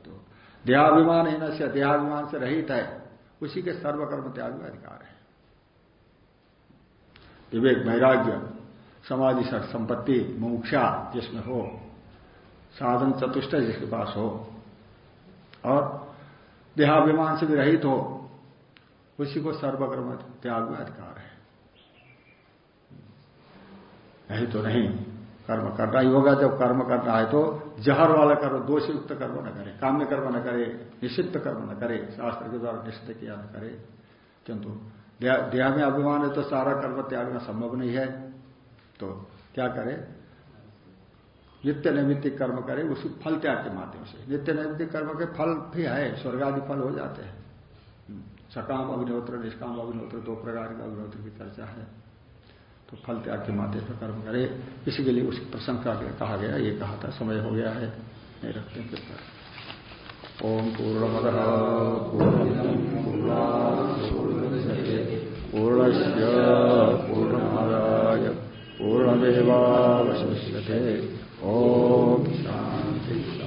तो देहाभिमान ही न देहाभिमान से रहित है, उसी के सर्वकर्म त्याग में अधिकार है। विवेक वैराग्य, समाधि संपत्ति मुमुक्षा जिसमें हो, साधन चतुष्ट जिसके पास हो, और देहाभिमान से भी रहित हो, उसी को सर्वकर्म त्याग में अधिकार है। नहीं तो नहीं। कर्म करना ही होगा जब कर्म करना है तो जहर वाला कर्म दोषयुक्त कर्म न करे काम्य कर्म न करे निषिद्ध कर्म न करे शास्त्र के द्वारा निषिद्ध किया न करे। किंतु देह में अभिमान है तो सारा कर्म त्यागना संभव नहीं है। तो क्या करे? नित्य नैमित्तिक कर्म करे उसी फल त्याग के माध्यम से। नित्य नैमित्तिक कर्म के फल भी है स्वर्ग आदि फल हो जाते हैं। हम्म, सकाम अग्निहोत्र निष्काम अग्निहोत्र दो प्रकार का अग्निहोत्र की चर्चा है। तो फल त्याग के माध्यम से कर्म करे। इसी के लिए उसकी प्रशंसा कहा गया, ये कहा था, समय हो गया है। नहीं रखते फिर। ओम पूर्णमद पूर्णस्य पूर्णमादाय पूर्णमेवावशिष्यते। ॐ शान्ति।